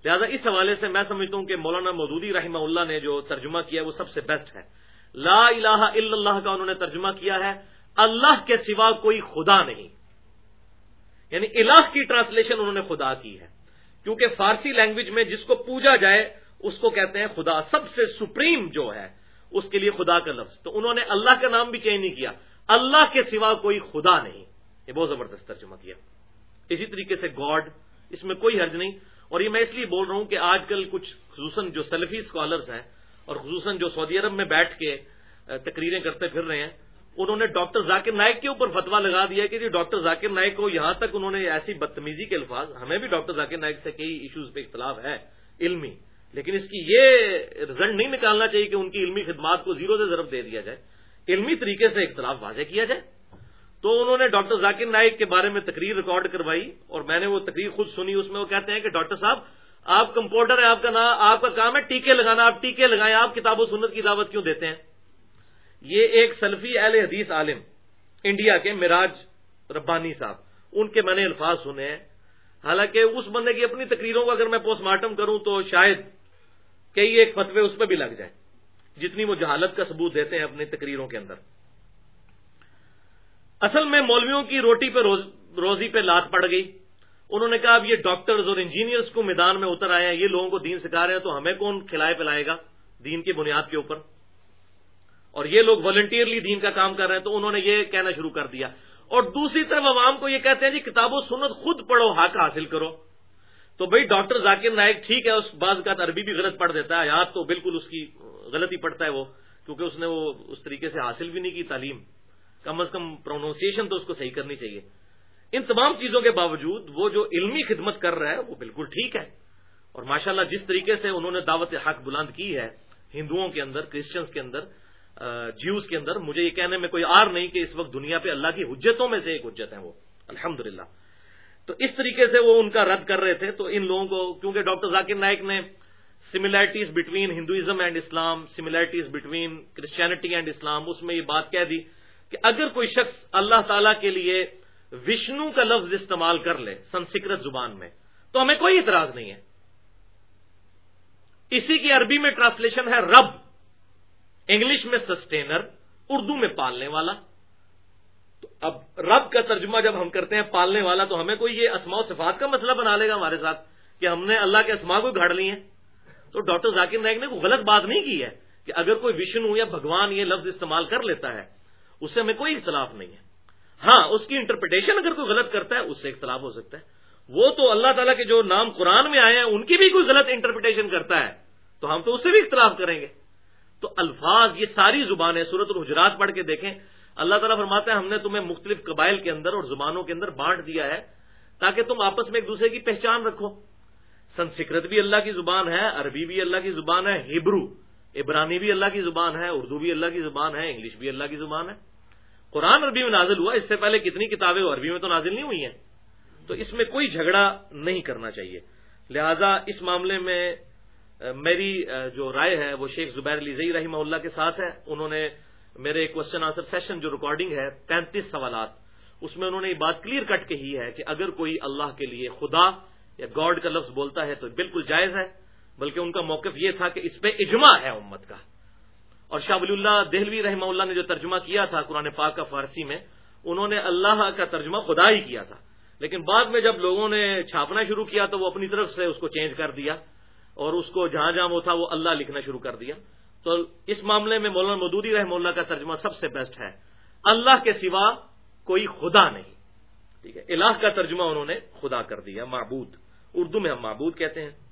لہذا اس حوالے سے میں سمجھتا ہوں کہ مولانا مودودی رحمہ اللہ نے جو ترجمہ کیا ہے وہ سب سے بیسٹ ہے۔ لا الہ الا اللہ کا انہوں نے ترجمہ کیا ہے۔ اللہ کے سوا کوئی خدا نہیں۔ یعنی الہ کی ٹرانسلیشن انہوں نے خدا کی ہے۔ کیونکہ فارسی لینگویج میں جس کو پوجا جائے، اس کو کہتے ہیں خدا۔ سب سے سپریم جو ہے، اس کے لیے خدا کا لفظ۔ تو انہوں نے اللہ کا نام بھی چینج نہیں کیا۔ اللہ کے سوا کوئی خدا نہیں۔ یہ بہت زبردست ترجمہ کیا۔ اسی طریقے سے گاڈ، اس میں کوئی حرج نہیں۔ اور یہ میں اس لیے بول رہا ہوں کہ آج کل کچھ خصوصاً جو سیلفی اسکالرس ہیں اور خصوصاً جو سعودی عرب میں بیٹھ کے تقریریں کرتے پھر رہے ہیں، انہوں نے ڈاکٹر ذاکر نائک کے اوپر فتوا لگا دیا کہ جی ڈاکٹر ذاکر نائک کو یہاں تک انہوں نے ایسی بدتمیزی کے الفاظ، ہمیں بھی ڈاکٹر ذاکر نائک سے کئی ایشوز پہ اختلاف ہے علمی، لیکن اس کی یہ رزلٹ نہیں نکالنا چاہیے کہ ان کی علمی خدمات کو زیرو سے ضرب دے دیا جائے۔ علمی طریقے سے اختلاف واضح کیا جائے۔ تو انہوں نے ڈاکٹر ذاکر نائک کے بارے میں تقریر ریکارڈ کروائی اور میں نے وہ تقریر خود سنی، اس میں وہ کہتے ہیں کہ ڈاکٹر صاحب، آپ کمپاؤڈر ہے آپ کا نام، آپ کا کام ہے ٹیکے لگانا، آپ ٹیکے لگائیں، آپ کتاب و سنت کی دعوت کیوں دیتے ہیں؟ یہ ایک سلفی اہل حدیث عالم انڈیا کے مراج ربانی صاحب، ان کے میں نے الفاظ سنے ہیں۔ حالانکہ اس بندے کی اپنی تقریروں کو اگر میں پوسٹ مارٹم کروں تو شاید کئی ایک فتوے اس پہ بھی لگ جائیں، جتنی وہ جہالت کا ثبوت دیتے ہیں اپنی تقریروں کے اندر۔ اصل میں مولویوں کی روٹی پہ روز روزی پہ لات پڑ گئی۔ انہوں نے کہا، اب یہ ڈاکٹرز اور انجینئرز کو میدان میں اتر آئے ہیں، یہ لوگوں کو دین سکھا رہے ہیں، تو ہمیں کون کھلائے پلائے گا دین کی بنیاد کے اوپر؟ اور یہ لوگ والنٹیئرلی دین کا کام کر رہے ہیں، تو انہوں نے یہ کہنا شروع کر دیا۔ اور دوسری طرف عوام کو یہ کہتے ہیں جی کتاب و سنت خود پڑھو، حق حاصل کرو۔ تو بھائی، ڈاکٹر ذاکر نائک ٹھیک ہے، اس بعض کا عربی بھی غلط پڑھ دیتا ہے، یاد تو بالکل اس کی غلطی پڑتا ہے وہ، کیونکہ اس نے وہ اس طریقے سے حاصل بھی نہیں کی، تعلیم۔ کم از کم پروننسیشن تو اس کو صحیح کرنی چاہیے۔ ان تمام چیزوں کے باوجود وہ جو علمی خدمت کر رہا ہے وہ بالکل ٹھیک ہے۔ اور ماشاءاللہ جس طریقے سے انہوں نے دعوت حق بلند کی ہے، ہندوؤں کے اندر کرسچنس کے اندر جیوز کے اندر، مجھے یہ کہنے میں کوئی آر نہیں کہ اس وقت دنیا پہ اللہ کی حجتوں میں سے ایک حجت ہے وہ۔ الحمد تو اس طریقے سے وہ ان کا رد کر رہے تھے۔ تو ان لوگوں کو، کیونکہ ڈاکٹر ذاکر نائک نے similarities between Hinduism and Islam similarities between Christianity and Islam اس میں یہ بات کہہ دی کہ اگر کوئی شخص اللہ تعالی کے لیے وشنو کا لفظ استعمال کر لے سنسکرت زبان میں، تو ہمیں کوئی اعتراض نہیں ہے۔ اسی کی عربی میں ٹرانسلیشن ہے رب، انگلش میں سسٹینر، اردو میں پالنے والا۔ تو اب رب کا ترجمہ جب ہم کرتے ہیں پالنے والا، تو ہمیں کوئی یہ اسماء و صفات کا مسئلہ بنا لے گا ہمارے ساتھ کہ ہم نے اللہ کے اسما کو گھاڑ لی ہیں تو ڈاکٹر ذاکر نائک نے کوئی غلط بات نہیں کی ہے کہ اگر کوئی وشنو یا بھگوان یہ لفظ استعمال کر لیتا ہے اس سے ہمیں کوئی اختلاف نہیں ہے۔ ہاں اس کی انٹرپریٹیشن اگر کوئی غلط کرتا ہے، اس سے اختلاف ہو سکتا ہے۔ وہ تو اللہ تعالیٰ کے جو نام قرآن میں آئے ہیں، ان کی بھی کوئی غلط انٹرپریٹیشن کرتا ہے، تو ہم تو اس سے بھی اختلاف کریں گے۔ تو الفاظ، یہ ساری زبانیں صورت الحجرات پڑھ کے دیکھیں، اللہ تعالیٰ فرماتا ہے، ہم نے تمہیں مختلف قبائل کے اندر اور زبانوں کے اندر بانٹ دیا ہے، تاکہ تم آپس میں ایک دوسرے کی پہچان رکھو۔ سنسکرت بھی اللہ کی زبان ہے، عربی بھی اللہ کی زبان ہے، ہبرو عبرانی بھی اللہ کی زبان ہے، اردو بھی اللہ کی زبان ہے، انگلش بھی اللہ کی زبان ہے۔ قرآن عربی میں نازل ہوا، اس سے پہلے کتنی کتابیں عربی میں تو نازل نہیں ہوئی ہیں۔ تو اس میں کوئی جھگڑا نہیں کرنا چاہیے۔ لہذا اس معاملے میں میری جو رائے ہے، وہ شیخ زبیر علی زئی رحمہ اللہ کے ساتھ ہے۔ انہوں نے میرے کوشچن آنسر سیشن جو ریکارڈنگ ہے، پینتیس سوالات، اس میں انہوں نے یہ بات کلیئر کٹ کہی ہے کہ اگر کوئی اللہ کے لیے خدا یا گاڈ کا لفظ بولتا ہے تو بالکل جائز ہے۔ بلکہ ان کا موقف یہ تھا کہ اس پہ اجماع ہے امت کا۔ اور شاہ ولی اللہ دہلوی رحمہ اللہ نے جو ترجمہ کیا تھا قرآن پاک کا فارسی میں، انہوں نے اللہ کا ترجمہ خدا ہی کیا تھا۔ لیکن بعد میں جب لوگوں نے چھاپنا شروع کیا تو وہ اپنی طرف سے اس کو چینج کر دیا اور اس کو جہاں جہاں وہ تھا وہ اللہ لکھنا شروع کر دیا۔ تو اس معاملے میں مولانا مدودی رحم اللہ کا ترجمہ سب سے بیسٹ ہے۔ اللہ کے سوا کوئی خدا نہیں۔ ٹھیک ہے، الہ کا ترجمہ انہوں نے خدا کر دیا، معبود۔ اردو میں ہم معبود کہتے ہیں۔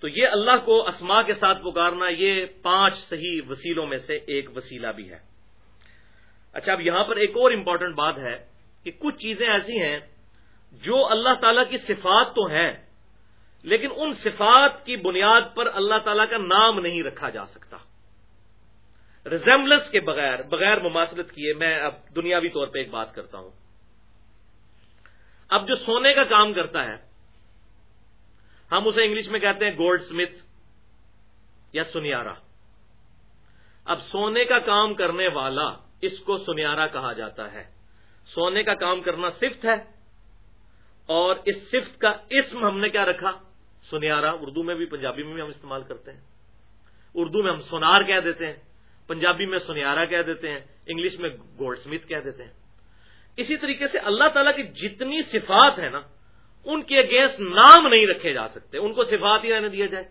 تو یہ اللہ کو اسما کے ساتھ پکارنا یہ پانچ صحیح وسیلوں میں سے ایک وسیلہ بھی ہے۔ اچھا اب یہاں پر ایک اور امپورٹنٹ بات ہے کہ کچھ چیزیں ایسی ہیں جو اللہ تعالی کی صفات تو ہیں، لیکن ان صفات کی بنیاد پر اللہ تعالی کا نام نہیں رکھا جا سکتا۔ ریزمبلنس کے بغیر بغیر مماثلت کیے، میں اب دنیاوی طور پہ ایک بات کرتا ہوں۔ اب جو سونے کا کام کرتا ہے ہم اسے انگلش میں کہتے ہیں گولڈ سمتھ یا سنیارا۔ اب سونے کا کام کرنے والا اس کو سنیارا کہا جاتا ہے۔ سونے کا کام کرنا صفت ہے اور اس صفت کا اسم ہم نے کیا رکھا؟ سنیارا۔ اردو میں بھی، پنجابی میں بھی ہم استعمال کرتے ہیں۔ اردو میں ہم سونار کہہ دیتے ہیں، پنجابی میں سنیارا کہہ دیتے ہیں، انگلش میں گولڈ سمتھ کہہ دیتے ہیں۔ اسی طریقے سے اللہ تعالیٰ کی جتنی صفات ہیں نا ان کے اگینسٹ نام نہیں رکھے جا سکتے، ان کو صفات ہی رہنے دیا جائے۔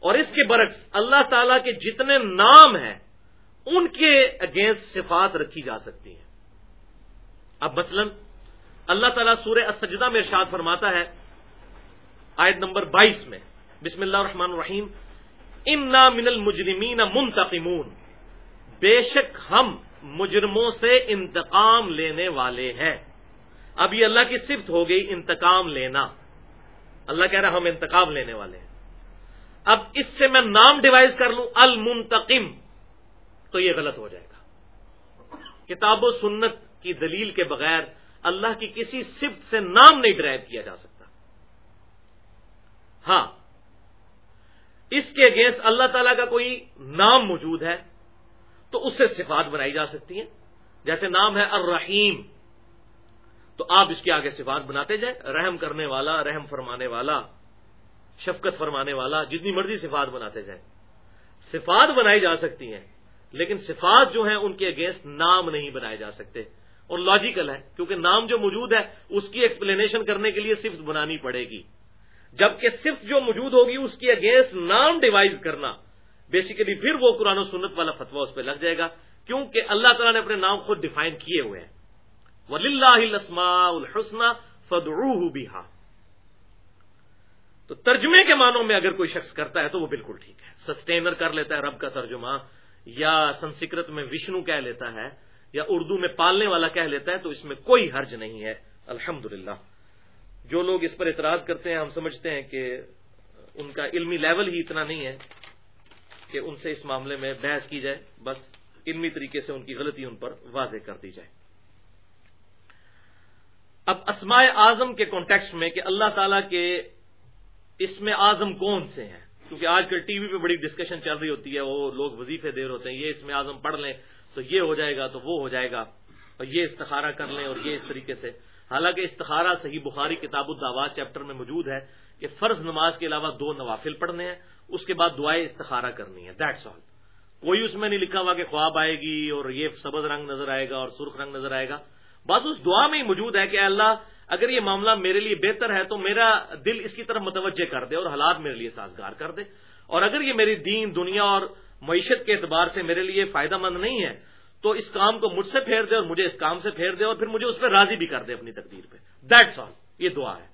اور اس کے برعکس اللہ تعالیٰ کے جتنے نام ہیں، ان کے اگینسٹ صفات رکھی جا سکتی ہیں۔ اب مثلا اللہ تعالیٰ سورہ اسجدہ میں ارشاد فرماتا ہے، آیت نمبر بائیس میں، بسم اللہ الرحمن الرحیم ان من المجرمین منتقمون۔ بے شک ہم مجرموں سے انتقام لینے والے ہیں۔ اب یہ اللہ کی صفت ہو گئی انتقام لینا۔ اللہ کہہ رہا ہم انتقام لینے والے ہیں۔ اب اس سے میں نام ڈیوائز کر لوں، المنتقم۔ تو یہ غلط ہو جائے گا۔ کتاب و سنت کی دلیل کے بغیر اللہ کی کسی صفت سے نام نہیں ڈرائیو کیا جا سکتا۔ ہاں اس کے اگینسٹ اللہ تعالی کا کوئی نام موجود ہے تو اس سے صفات بنائی جا سکتی ہیں۔ جیسے نام ہے الرحیم۔ تو آپ اس کے آگے صفات بناتے جائیں، رحم کرنے والا، رحم فرمانے والا، شفقت فرمانے والا، جتنی مرضی صفات بناتے جائیں۔ صفات بنائی جا سکتی ہیں، لیکن صفات جو ہیں ان کے اگینسٹ نام نہیں بنائے جا سکتے۔ اور لاجیکل ہے، کیونکہ نام جو موجود ہے، اس کی ایکسپلینیشن کرنے کے لیے صفت بنانی پڑے گی۔ جبکہ صفت جو موجود ہوگی، اس کی اگینسٹ نام ڈیوائز کرنا بیسیکلی پھر وہ قرآن و سنت والا فتوا اس پہ لگ جائے گا، کیونکہ اللہ تعالیٰ نے اپنے نام خود ڈیفائن کیے ہوئے ہیں۔ ولی اللہ الحسن فدعوه بها تو ترجمے کے معنوں میں اگر کوئی شخص کرتا ہے تو وہ بالکل ٹھیک ہے۔ سسٹینر کر لیتا ہے رب کا ترجمہ، یا سنسکرت میں وشنو کہہ لیتا ہے، یا اردو میں پالنے والا کہہ لیتا ہے، تو اس میں کوئی حرج نہیں ہے۔ الحمد جو لوگ اس پر اعتراض کرتے ہیں، ہم سمجھتے ہیں کہ ان کا علمی لیول ہی اتنا نہیں ہے کہ ان سے اس معاملے میں بحث کی جائے، بس علمی طریقے سے ان کی غلطی ان پر واضح کر دی جائے۔ اب اسماء اعظم کے کانٹیکس میں کہ اللہ تعالیٰ کے اسم اعظم کون سے ہیں؟ کیونکہ آج کل ٹی وی پہ بڑی ڈسکشن چل رہی ہوتی ہے، وہ لوگ وظیفے دیر ہوتے ہیں، یہ اسم اعظم پڑھ لیں تو یہ ہو جائے گا، تو وہ ہو جائے گا، اور یہ استخارہ کر لیں اور یہ اس طریقے سے۔ حالانکہ استخارہ صحیح بخاری کتاب الدعوات چیپٹر میں موجود ہے کہ فرض نماز کے علاوہ دو نوافل پڑھنے ہیں، اس کے بعد دعائیں استخارہ کرنی ہے دیٹس آل کوئی اس میں نہیں لکھا ہوا کہ خواب آئے گی اور یہ سبز رنگ نظر آئے گا اور سرخ رنگ نظر آئے گا۔ بس اس دعا میں ہی موجود ہے کہ اللہ، اگر یہ معاملہ میرے لیے بہتر ہے تو میرا دل اس کی طرف متوجہ کر دے اور حالات میرے لیے سازگار کر دے۔ اور اگر یہ میری دین، دنیا اور معیشت کے اعتبار سے میرے لیے فائدہ مند نہیں ہے، تو اس کام کو مجھ سے پھیر دے اور مجھے اس کام سے پھیر دے اور پھر مجھے اس پہ راضی بھی کر دے اپنی تقدیر پہ۔ دیٹس آل یہ دعا ہے۔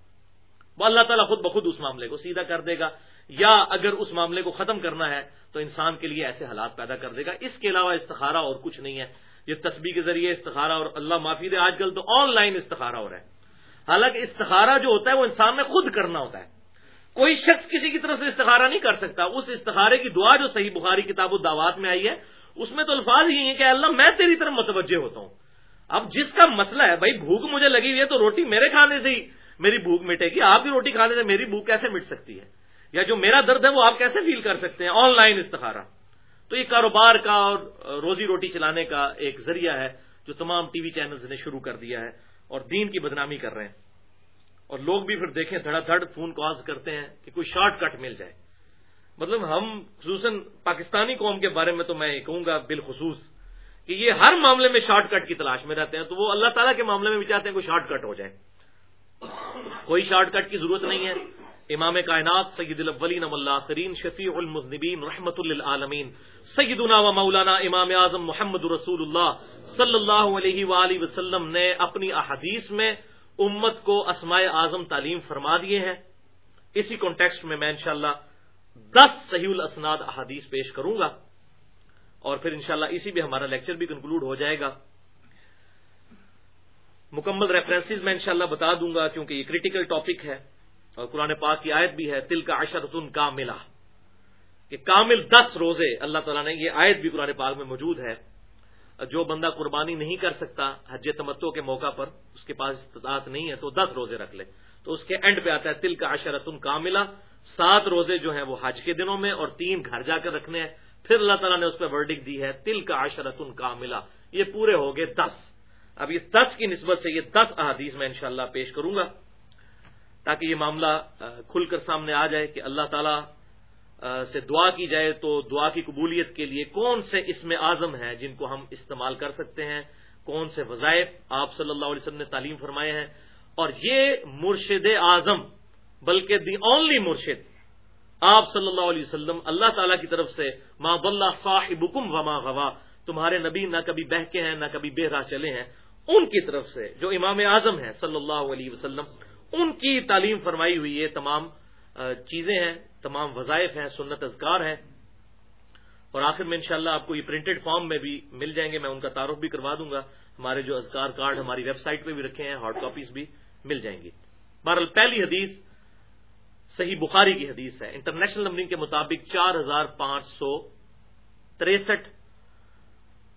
وہ اللہ تعالیٰ خود بخود اس معاملے کو سیدھا کر دے گا۔ یا اگر اس معاملے کو ختم کرنا ہے تو انسان کے لیے ایسے حالات پیدا کر دے گا۔ اس کے علاوہ استخارہ اور کچھ نہیں ہے۔ یہ تصویر کے ذریعے استخارہ اور اللہ معافی دے۔ آج کل تو آن لائن استخارہ ہو رہا ہے۔ حالانکہ استخارہ جو ہوتا ہے وہ انسان نے خود کرنا ہوتا ہے۔ کوئی شخص کسی کی طرف سے استخارہ نہیں کر سکتا۔ اس استخارے کی دعا جو صحیح بخاری کتاب الدعوات میں آئی ہے، اس میں تو الفاظ ہی ہیں کہ اللہ میں تیری طرف متوجہ ہوتا ہوں۔ اب جس کا مسئلہ ہے، بھائی بھوک مجھے لگی ہوئی ہے تو روٹی میرے کھانے سے ہی میری بھوک مٹے گی۔ آپ کی روٹی کھانے سے میری بھوک کیسے مٹ سکتی ہے؟ یا جو میرا درد ہے وہ آپ کیسے فیل کر سکتے ہیں؟ آن لائن استخارہ۔ تو یہ کاروبار کا اور روزی روٹی چلانے کا ایک ذریعہ ہے جو تمام ٹی وی چینلز نے شروع کر دیا ہے اور دین کی بدنامی کر رہے ہیں۔ اور لوگ بھی پھر دیکھیں دھڑا دھڑ فون کالز کرتے ہیں کہ کوئی شارٹ کٹ مل جائے۔ مطلب ہم خصوصاً پاکستانی قوم کے بارے میں تو میں کہوں گا بالخصوص کہ یہ ہر معاملے میں شارٹ کٹ کی تلاش میں رہتے ہیں تو وہ اللہ تعالیٰ کے معاملے میں بھی چاہتے ہیں کوئی شارٹ کٹ ہو جائے۔ کوئی شارٹ کٹ کی ضرورت نہیں ہے۔ امام کائنات سید الاولین والآخرین شفیع المذنبین رحمت للعالمین. سیدنا و مولانا امام اعظم محمد رسول اللہ صلی اللہ علیہ وآلہ وسلم نے اپنی احادیث میں امت کو اسماء اعظم تعلیم فرما دیے ہیں. اسی کانٹیکسٹ میں میں انشاءاللہ دس صحیح الاسناد احادیث پیش کروں گا اور پھر انشاءاللہ اسی بھی ہمارا لیکچر بھی کنکلوڈ ہو جائے گا. مکمل ریفرنسز میں انشاءاللہ بتا دوں گا کیونکہ یہ کریٹیکل ٹاپک ہے. اور قرآن پاک کی آیت بھی ہے تل کا اشرتن کا ملا کہ کامل دس روزے اللہ تعالیٰ نے، یہ آیت بھی قرآن پاک میں موجود ہے۔ جو بندہ قربانی نہیں کر سکتا حج تمتو کے موقع پر، اس کے پاس استطاعت نہیں ہے تو دس روزے رکھ لے۔ تو اس کے اینڈ پہ آتا ہے تل کا اشرتن کا ملا سات روزے جو ہیں وہ حج کے دنوں میں اور تین گھر جا کر رکھنے ہیں۔ پھر اللہ تعالیٰ نے اس پہ ورڈک دی ہے تل کا اشرتن کا ملا یہ پورے ہو گئے دس۔ اب یہ دس کی نسبت سے یہ دس احادیث میں انشاءاللہ پیش کروں گا۔ تاکہ یہ معاملہ کھل کر سامنے آ جائے کہ اللہ تعالیٰ سے دعا کی جائے تو دعا کی قبولیت کے لیے کون سے اسم اعظم ہیں جن کو ہم استعمال کر سکتے ہیں؟ کون سے وظائف؟ آپ صلی اللہ علیہ وسلم نے تعلیم فرمائے ہیں۔ اور یہ مرشد اعظم، بلکہ دی اونلی مرشد، آپ صلی اللہ علیہ وسلم، اللہ تعالیٰ کی طرف سے ماں بلّہ صاحب وما غوا، تمہارے نبی نہ کبھی بہکے ہیں، نہ کبھی بے راہ چلے ہیں، ان کی طرف سے جو امام اعظم ہیں صلی اللہ علیہ وسلم ان کی تعلیم فرمائی ہوئی یہ تمام چیزیں ہیں، تمام وظائف ہیں، سنت اذکار ہیں۔ اور آخر میں انشاءاللہ آپ کو یہ پرنٹڈ فارم میں بھی مل جائیں گے، میں ان کا تعارف بھی کروا دوں گا۔ ہمارے جو اذکار کارڈ، ہماری ویب سائٹ پہ بھی رکھے ہیں ہارڈ کاپیز بھی مل جائیں گی۔ بہرحال پہلی حدیث صحیح بخاری کی حدیث ہے۔ انٹرنیشنل نمبرنگ کے مطابق چار ہزار پانچ سو تریسٹھ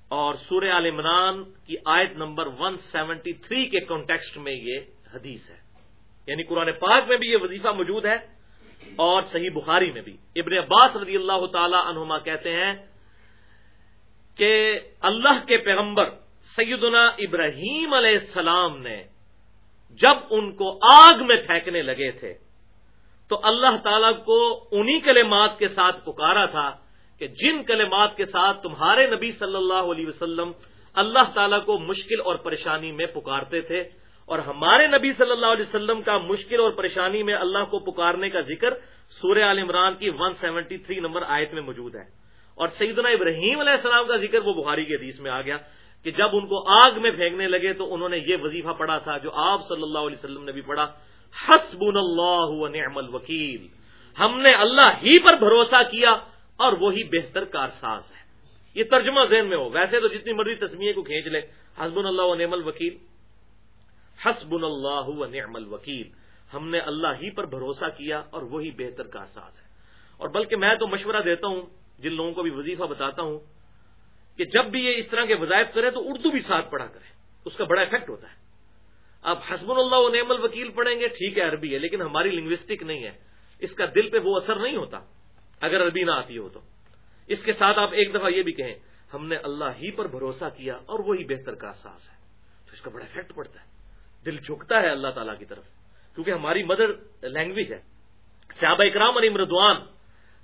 اور سورہ عال عمران کی آیت نمبر ون سیونٹی تھری کے کانٹیکسٹ میں یہ حدیث ہے۔ یعنی قرآن پاک میں بھی یہ وظیفہ موجود ہے اور صحیح بخاری میں بھی۔ ابن عباس رضی اللہ تعالی عنہما کہتے ہیں کہ اللہ کے پیغمبر سیدنا ابراہیم علیہ السلام نے جب ان کو آگ میں پھینکنے لگے تھے تو اللہ تعالی کو انہی کلمات کے ساتھ پکارا تھا کہ جن کلمات کے ساتھ تمہارے نبی صلی اللہ علیہ وسلم اللہ تعالیٰ کو مشکل اور پریشانی میں پکارتے تھے اور ہمارے نبی صلی اللہ علیہ وسلم کا مشکل اور پریشانی میں اللہ کو پکارنے کا ذکر سورہ عال عمران کی 173 نمبر آیت میں موجود ہے۔ اور سیدنا ابراہیم علیہ السلام کا ذکر وہ بخاری کے حدیث میں آ گیا کہ جب ان کو آگ میں پھینکنے لگے تو انہوں نے یہ وظیفہ پڑھا تھا جو آپ صلی اللہ علیہ وسلم نے بھی پڑھا حسب اللہ نعم الوکیل۔ ہم نے اللہ ہی پر بھروسہ کیا اور وہی بہتر کارساز ہے۔ یہ ترجمہ ذہن میں ہو۔ ویسے تو جتنی مرضی تسمیے کو کھینچ لے حسب اللہ و نعم الوکیل۔ حسب اللہ و نعم الوکیل۔ ہم نے اللہ ہی پر بھروسہ کیا اور وہی بہتر کا ساز ہے۔ اور بلکہ میں تو مشورہ دیتا ہوں، جن لوگوں کو بھی وظیفہ بتاتا ہوں، کہ جب بھی یہ اس طرح کے وظائف کریں تو اردو بھی ساتھ پڑھا کریں۔ اس کا بڑا افیکٹ ہوتا ہے۔ اب حسب اللہ و نعم الوکیل پڑھیں گے، ٹھیک ہے عربی ہے، لیکن ہماری لنگوسٹک نہیں ہے۔ اس کا دل پہ وہ اثر نہیں ہوتا، اگر عربی نہ آتی ہو تو۔ اس کے ساتھ آپ ایک دفعہ یہ بھی کہیں، ہم نے اللہ ہی پر بھروسہ کیا اور وہی بہتر کا احساس ہے۔ تو اس کا بڑا افیکٹ پڑتا ہے۔ دل جھکتا ہے اللہ تعالیٰ کی طرف۔ کیونکہ ہماری مدر لینگویج ہے۔ صحابہ اکرام اور امردوان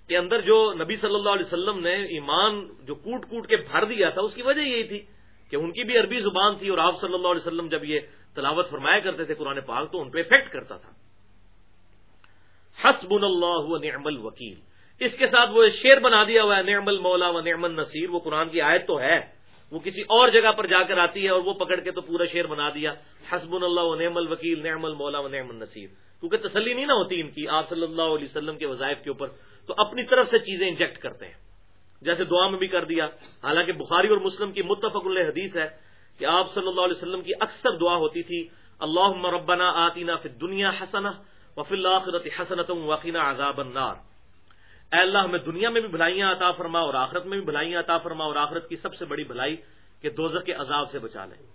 کے اندر جو نبی صلی اللہ علیہ وسلم نے ایمان جو کوٹ کوٹ کے بھر دیا تھا، اس کی وجہ یہی تھی کہ ان کی بھی عربی زبان تھی اور آپ صلی اللہ علیہ وسلم جب یہ تلاوت فرمایا کرتے تھے قرآن پاک، تو ان پہ افیکٹ کرتا تھا۔ حسب اللہ نعم الوکیل۔ اس کے ساتھ وہ شیر بنا دیا ہوا ہے، نعم المولا و نعم النصیر۔ وہ قرآن کی آیت تو ہے۔ وہ کسی اور جگہ پر جا کر آتی ہے اور وہ پکڑ کے تو پورا شیر بنا دیا حسب اللہ و نعم الوکیل، نعم المولا و نعم النصیر۔ کیونکہ تسلی نہیں نہ ہوتی ان کی، آپ صلی اللہ علیہ وسلم کے وظائف کے اوپر۔ تو اپنی طرف سے چیزیں انجیکٹ کرتے ہیں۔ جیسے دعا میں بھی کر دیا۔ حالانکہ بخاری اور مسلم کی متفق حدیث ہے کہ آپ صلی اللہ علیہ وسلم کی اکثر دعا ہوتی تھی اللہ مربنا آتینا فی دنیا حسنا وفی اللہ حسنت وقینا عذاب النار۔ اے اللہ، ہمیں دنیا میں بھی بھلائیاں عطا فرما اور آخرت میں بھی بھلائیاں عطا فرما اور آخرت کی سب سے بڑی بھلائی کہ دوزر کے عذاب سے بچا لیں۔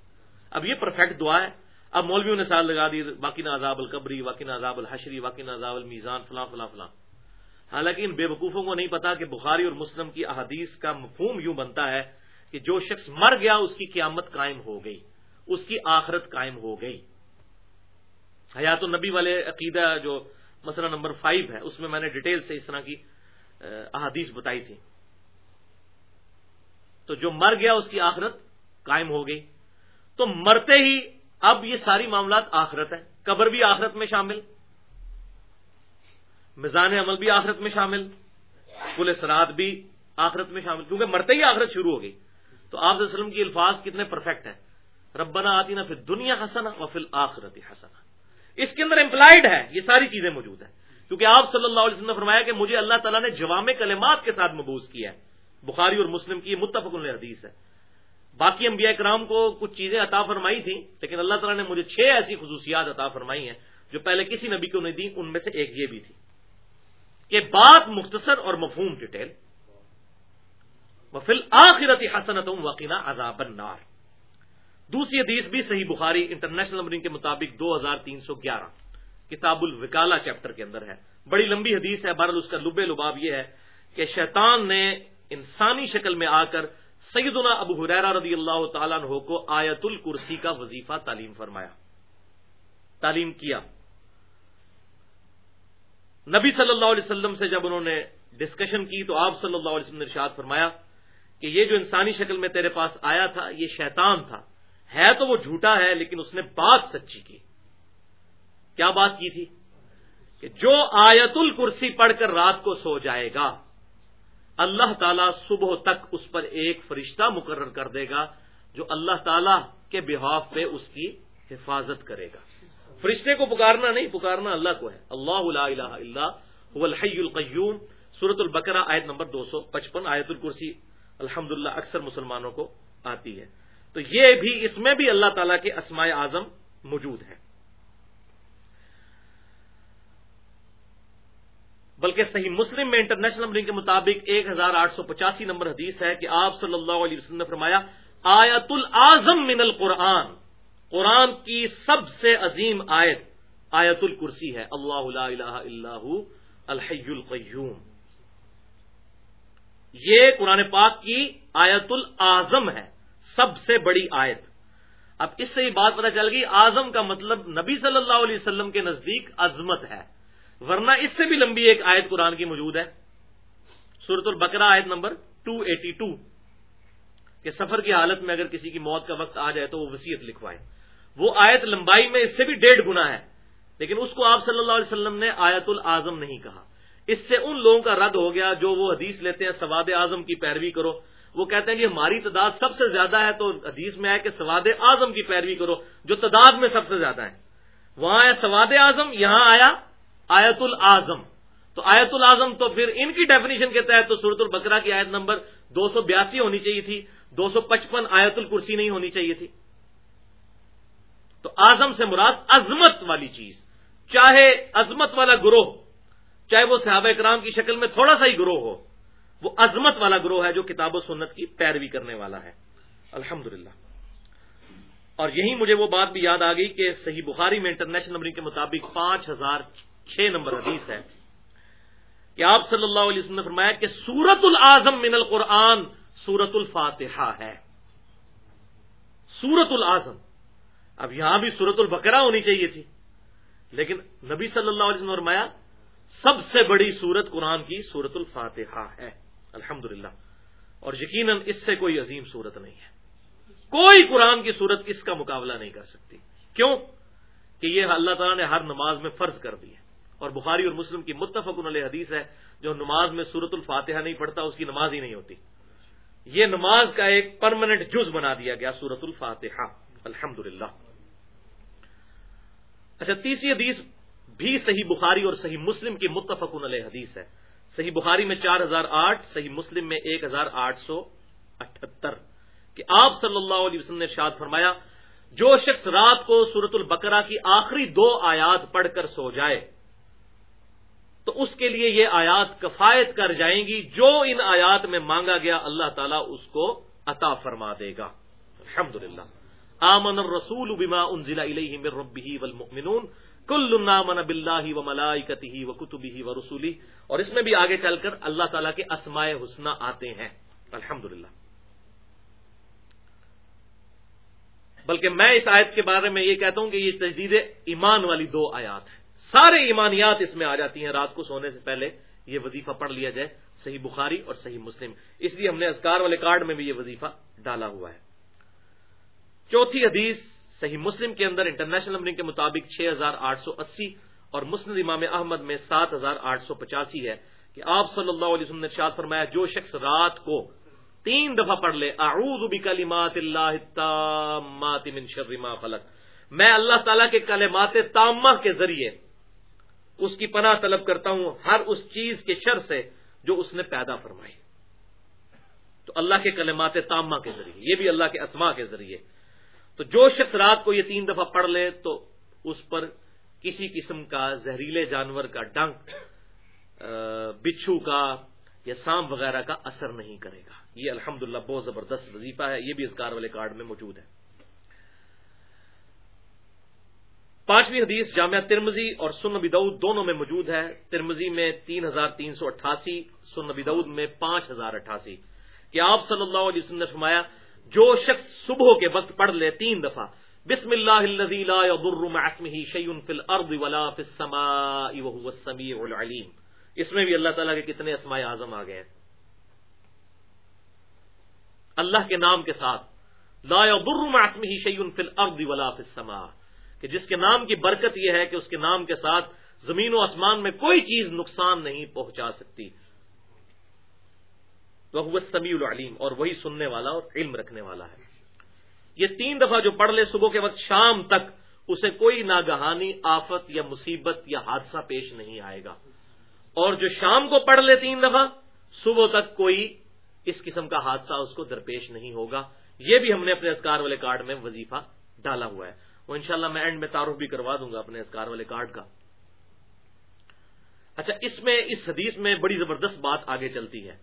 اب یہ پرفیکٹ دعا ہے۔ اب مولویوں نے سال لگا دی باقی نہ عذاب القبری واقع عذاب الحشری واقع عذاب المیزان، فلاں فلاں فلاں۔ حالانکہ ان بے وقوفوں کو نہیں پتا کہ بخاری اور مسلم کی احادیث کا مفہوم یوں بنتا ہے کہ جو شخص مر گیا، اس کی قیامت قائم ہو گئی، اس کی آخرت قائم ہو گئی۔ حیات النبی والے عقیدہ جو مسئلہ نمبر فائیو ہے، اس میں میں نے ڈیٹیل سے اس طرح کی احادیث بتائی تھی تو جو مر گیا اس کی آخرت قائم ہو گئی۔ تو مرتے ہی اب یہ ساری معاملات آخرت ہے قبر بھی آخرت میں شامل۔ میزان عمل بھی آخرت میں شامل۔ کل سرات بھی آخرت میں شامل۔ کیونکہ مرتے ہی آخرت شروع ہو گئی۔ تو آپ وسلم کی الفاظ کتنے پرفیکٹ ہیں۔ ربنا آتی نا پھر دنیا حسنا اور پھر آخرت حسنا اس کے اندر امپلائڈ ہے، یہ ساری چیزیں موجود ہیں۔ کیونکہ آپ صلی اللہ علیہ وسلم نے فرمایا کہ مجھے اللہ تعالیٰ نے جوام کلمات کے ساتھ مبوض کیا ہے۔ بخاری اور مسلم کی یہ متفق حدیث ہے۔ باقی انبیاء کرام کو کچھ چیزیں عطا فرمائی تھیں، لیکن اللہ تعالیٰ نے مجھے چھ ایسی خصوصیات عطا فرمائی ہیں جو پہلے کسی نبی کو نہیں دی ان میں سے ایک یہ بھی تھی کہ بات مختصر اور مفہوم ڈیٹیل۔ وفل آخرت حسنت وقینا عذاب النار۔ دوسری حدیث بھی صحیح بخاری انٹرنیشنل نمبرنگ کے مطابق دو ہزار تین سو گیارہ۔ کتاب الوکالا چیپٹر کے اندر ہے۔ بڑی لمبی حدیث ہے، بہرحال اس کا لب لباب یہ ہے کہ شیطان نے انسانی شکل میں آ کر سیدنا ابو حریرہ رضی اللہ تعالیٰ عنہ کو آیت الکرسی کا وظیفہ تعلیم فرمایا۔ تعلیم کیا۔ نبی صلی اللہ علیہ وسلم سے جب انہوں نے ڈسکشن کی تو آپ صلی اللہ علیہ وسلم نے ارشاد فرمایا کہ یہ جو انسانی شکل میں تیرے پاس آیا تھا، یہ شیطان تھا۔ ہے تو وہ جھوٹا ہے، لیکن اس نے بات سچی کی۔ کیا بات کی تھی؟ کہ جو آیت الکرسی پڑھ کر رات کو سو جائے گا، اللہ تعالیٰ صبح تک اس پر ایک فرشتہ مقرر کر دے گا، جو اللہ تعالی کے بحاف پہ اس کی حفاظت کرے گا۔ فرشتے کو پکارنا نہیں، پکارنا اللہ کو ہے۔ اللہ لا الہ الا هو الحی القیوم۔ سورت البقرہ آیت نمبر دو سو پچپن، آیت الکرسی الحمد اکثر مسلمانوں کو آتی ہے۔ تو یہ بھی اس میں بھی اللہ تعالیٰ کے اسماء اعظم موجود ہے بلکہ صحیح مسلم میں انٹرنیشنل نمبرنگ کے مطابق ایک ہزار آٹھ سو پچاسی نمبر حدیث ہے کہ آپ صلی اللہ علیہ وسلم نے فرمایا آیت العظم من القرآن، قرآن کی سب سے عظیم آیت آیت الکرسی ہے۔ اللہ لا الہ الا الحی القیوم۔ یہ قرآن پاک کی آیت العظم ہے، سب سے بڑی آیت۔ اب اس سے یہ بات پتہ چل گئی آزم کا مطلب نبی صلی اللہ علیہ وسلم کے نزدیک عظمت ہے۔ ورنہ اس سے بھی لمبی ایک آیت قرآن کی موجود ہے۔ سورت البقرہ آیت نمبر 282 کہ سفر کی حالت میں اگر کسی کی موت کا وقت آ جائے تو وہ وسیعت لکھوائے وہ آیت لمبائی میں اس سے بھی ڈیڑھ گنا ہے، لیکن اس کو آپ صلی اللہ علیہ وسلم نے آیت العظم نہیں کہا۔ اس سے ان لوگوں کا رد ہو گیا جو وہ حدیث لیتے ہیں سواد اعظم کی پیروی کرو۔ وہ کہتے ہیں کہ ہماری تعداد سب سے زیادہ ہے، تو حدیث میں ہے کہ سواد اعظم کی پیروی کرو، جو تعداد میں سب سے زیادہ ہے۔ وہاں ہے سواد اعظم، یہاں آیا آیت العظم تو آیت العظم تو پھر ان کی ڈیفینیشن کے تحت تو سورت البقرہ کی آیت نمبر دو سو بیاسی ہونی چاہیے تھی، دو سو پچپن آیت الکرسی نہیں ہونی چاہیے تھی۔ تو آزم سے مراد عظمت والی چیز، چاہے عظمت والا گروہ، چاہے وہ صحابہ اکرام کی شکل میں تھوڑا سا ہی گروہ ہو، وہ عظمت والا گروہ ہے جو کتاب و سنت کی پیروی کرنے والا ہے۔ الحمد اور یہی مجھے وہ بات بھی یاد آ گئی کہ صحیح بخاری میں انٹرنیشنل نمبرنگ کے مطابق پانچ ہزار چھ نمبر حدیث ہے کہ آپ صلی اللہ علیہ وسلم نے فرمایا کہ سورت العظم من القرآن سورت الفاتحہ ہے۔ سورت العظم اب یہاں بھی صورت البقرہ ہونی چاہیے تھی۔ لیکن نبی صلی اللہ علیہ وسلم فرمایا، سب سے بڑی سورت قرآن کی سورت الفاتحہ ہے۔ الحمد اور یقیناً اس سے کوئی عظیم صورت نہیں ہے۔ کوئی قرآن کی صورت اس کا مقابلہ نہیں کر سکتی۔ کیوں؟ کہ یہ اللہ تعالیٰ نے ہر نماز میں فرض کر دی ہے۔ اور بخاری اور مسلم کی متفق علیہ حدیث ہے، جو نماز میں سورت الفاتحہ نہیں پڑھتا، اس کی نماز ہی نہیں ہوتی۔ یہ نماز کا ایک پرماننٹ جز بنا دیا گیا سورت الفاتحہ۔ الحمد اچھا تیسری حدیث بھی صحیح بخاری اور صحیح مسلم کی متفق علیہ حدیث ہے۔ صحیح بخاری میں چار ہزار آٹھ، صحیح مسلم میں ایک ہزار آٹھ سو اٹھہتر کہ آپ صلی اللہ علیہ وسلم نے شاد فرمایا، جو شخص رات کو سورت البقرہ کی آخری دو آیات پڑھ کر سو جائے تو اس کے لیے یہ آیات کفایت کر جائیں گی، جو ان آیات میں مانگا گیا، اللہ تعالیٰ اس کو عطا فرما دے گا۔ الحمد للہ آمن الرسول بما انزل الیہ من ربہ والمؤمنون۔ کل من باللہ و ملائکتہ و کتبہ و رسولہ۔ اور اس میں بھی آگے چل کر اللہ تعالیٰ کے اسماء حسنہ آتے ہیں۔ الحمد بلکہ میں اس آیت کے بارے میں یہ کہتا ہوں کہ یہ تجدید ایمان والی دو آیات ہیں۔ سارے ایمانیات اس میں آ جاتی ہیں۔ رات کو سونے سے پہلے یہ وظیفہ پڑھ لیا جائے، صحیح بخاری اور صحیح مسلم۔ اس لیے ہم نے ازکار والے کارڈ میں بھی یہ وظیفہ ڈالا ہوا ہے۔ چوتھی حدیث صحیح مسلم کے اندر انٹرنیشنل نمبرنگ کے مطابق چھ ہزار آٹھ سو اسی اور مسند امام احمد میں سات ہزار آٹھ سو پچاسی ہے کہ آپ صلی اللہ علیہ وسلم نے شاد فرمایا، جو شخص رات کو تین دفعہ پڑھ لے، اعوذ بکلمات اللہ من شر ما خلق۔ میں اللہ تعالیٰ کے کلمات تامہ کے ذریعے اس کی پناہ طلب کرتا ہوں، ہر اس چیز کے شر سے جو اس نے پیدا فرمائی۔ تو اللہ کے کلمات تامہ کے ذریعے، یہ بھی اللہ کے اسما کے ذریعے۔ تو جو شخص رات کو یہ تین دفعہ پڑھ لے، تو اس پر کسی قسم کا زہریلے جانور کا ڈنک بچھو کا یا سام وغیرہ کا اثر نہیں کرے گا۔ یہ الحمد بہت زبردست وظیفہ ہے، یہ بھی اس کار والے کارڈ میں موجود ہے۔ پانچویں حدیث جامعہ ترمزی اور سن نبی دعود دونوں میں موجود ہے ترمزی میں تین ہزار تین سو اٹھاسی سن نبی دعود میں پانچ ہزار اٹھاسی۔ کہ آپ صلی اللہ علیہ وسلم نے فرمایا، جو شخص صبح کے وقت پڑھ لے تین دفعہ، بسم اللہ لا يضر مع اسمه شيء في الارض ولا في السماء وهو السميع العليم اس میں بھی اللہ تعالیٰ کے کتنے اسماء اعظم آ گئے ہیں۔ اللہ کے نام کے ساتھ، لا يضر مع اسمه شيء في الارض ولا في السماء۔ کہ جس کے نام کی برکت یہ ہے کہ اس کے نام کے ساتھ زمین و آسمان میں کوئی چیز نقصان نہیں پہنچا سکتی۔ وہ سمیع العلیم اور وہی سننے والا اور علم رکھنے والا ہے۔ یہ تین دفعہ جو پڑھ لے صبح کے وقت شام تک، اسے کوئی ناگہانی، آفت یا مصیبت یا حادثہ پیش نہیں آئے گا۔ اور جو شام کو پڑھ لے تین دفعہ، صبح تک کوئی اس قسم کا حادثہ اس کو درپیش نہیں ہوگا۔ یہ بھی ہم نے اپنے اذکار والے کارڈ میں وظیفہ ڈالا ہوا ہے۔ وہ انشاءاللہ میں اینڈ میں تعارف بھی کروا دوں گا اپنے اذکار والے کارڈ کا۔ اچھا اس میں، اس حدیث میں بڑی زبردست بات آگے چلتی ہے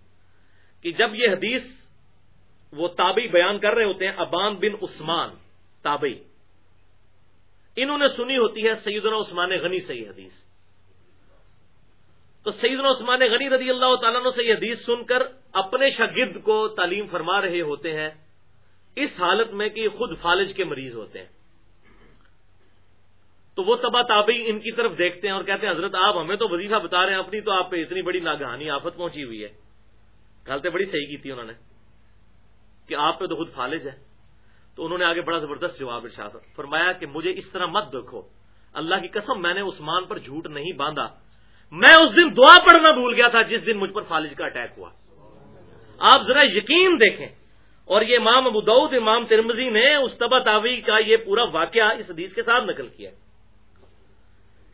کہ جب یہ حدیث وہ تابعی بیان کر رہے ہوتے ہیں ابان بن عثمان، تابعی۔ انہوں نے سنی ہوتی ہے سیدنا عثمان غنی سے یہ حدیث۔ تو سیدنا عثمان غنی رضی اللہ تعالیٰ سے یہ حدیث سن کر اپنے شاگرد کو تعلیم فرما رہے ہوتے ہیں، اس حالت میں کہ خود فالج کے مریض ہوتے ہیں۔ تو وہ تبا تابعی ان کی طرف دیکھتے ہیں اور کہتے ہیں، حضرت، آپ ہمیں تو وظیفہ بتا رہے ہیں، اپنی تو آپ پہ اتنی بڑی ناگہانی، آفت پہنچی ہوئی ہے۔ غلطیں بڑی صحیح کی تھی انہوں نے کہ آپ پہ تو خود فالج ہے۔ تو انہوں نے آگے بڑا زبردست جواب ارشاد فرمایا کہ مجھے اس طرح مت دیکھو اللہ کی قسم، میں نے عثمان پر جھوٹ نہیں باندھا۔ میں اس دن دعا پڑھنا بھول گیا تھا جس دن مجھ پر فالج کا اٹیک ہوا۔ آپ ذرا یقین دیکھیں۔ اور یہ امام ابود امام ترمزی نے اس تبا تعوی کا یہ پورا واقعہ اس حدیث کے ساتھ نقل کیا ہے۔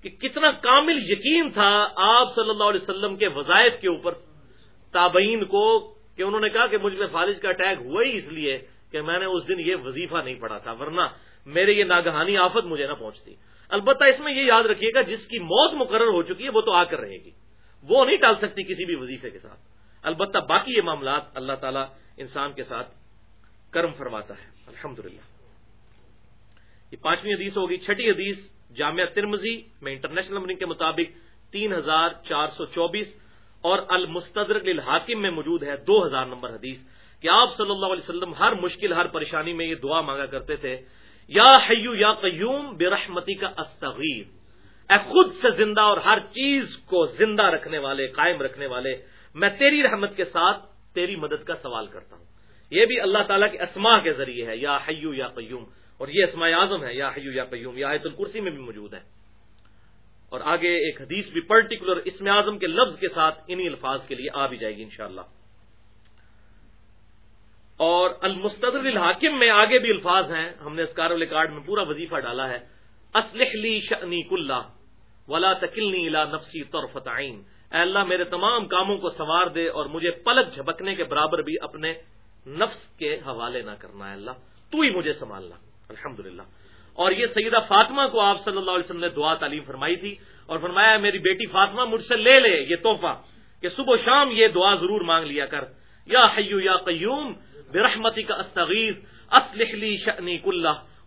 کہ کتنا کامل یقین تھا آپ صلی اللہ علیہ وسلم کے وظائف کے اوپر تابعین کو کہ انہوں نے کہا کہ مجھ میں فالج کا اٹیک ہوا ہی اس لیے کہ میں نے اس دن یہ وظیفہ نہیں پڑھا تھا، ورنہ میرے یہ ناگہانی آفت مجھے نہ پہنچتی۔ البتہ اس میں یہ یاد رکھیے گا، جس کی موت مقرر ہو چکی ہے، وہ تو آ کر رہے گی۔ وہ نہیں ٹال سکتی کسی بھی وظیفے کے ساتھ۔ البتہ باقی یہ معاملات اللہ تعالیٰ انسان کے ساتھ کرم فرماتا ہے۔ الحمد یہ پانچویں حدیث ہوگی، چھٹی حدیث جامعہ ترمزی میں انٹرنیشنل نمبرنگ کے مطابق تین ہزار چار سو چوبیس اور المستدرک الحاکم میں موجود ہے دو ہزار نمبر حدیث کہ آپ صلی اللہ علیہ وسلم ہر مشکل، ہر پریشانی میں یہ دعا مانگا کرتے تھے، یا حیو یا قیوم بے رحمتی کا استغیر اے خود سے زندہ اور ہر چیز کو زندہ رکھنے والے، قائم رکھنے والے، میں تیری رحمت کے ساتھ تیری مدد کا سوال کرتا ہوں۔ یہ بھی اللہ تعالیٰ کے اسما کے ذریعے ہے، یا حیو یا قیوم۔ اور یہ اسماء اعظم ہے یا حیو، یا قیوم، یا آیت الکرسی میں بھی موجود ہے اور آگے ایک حدیث بھی پرٹیکولر اسم اعظم کے لفظ کے ساتھ انہی الفاظ کے لیے آ بھی جائے گی انشاءاللہ۔ اور المستدر الحاکم میں آگے بھی الفاظ ہیں، ہم نے اس کارول کارڈ میں پورا وظیفہ ڈالا ہے۔ اسلح لی شنی کلّ ولا تکلنی الا نفسی طرفت عین۔ اے اللہ، میرے تمام کاموں کو سنوار دے اور مجھے پلک جھپکنے کے برابر بھی اپنے نفس کے حوالے نہ کرنا ہے اللہ۔ تو ہی مجھے سنبھالنا۔ الحمد اور یہ سیدہ فاطمہ کو آپ صلی اللہ علیہ وسلم نے دعا تعلیم فرمائی تھی اور فرمایا میری بیٹی فاطمہ مجھ سے لے لے یہ تحفہ کہ صبح و شام یہ دعا ضرور مانگ لیا کر۔ یا حیو یا قیوم برحمتی کا استغیر اسلح لی شأنی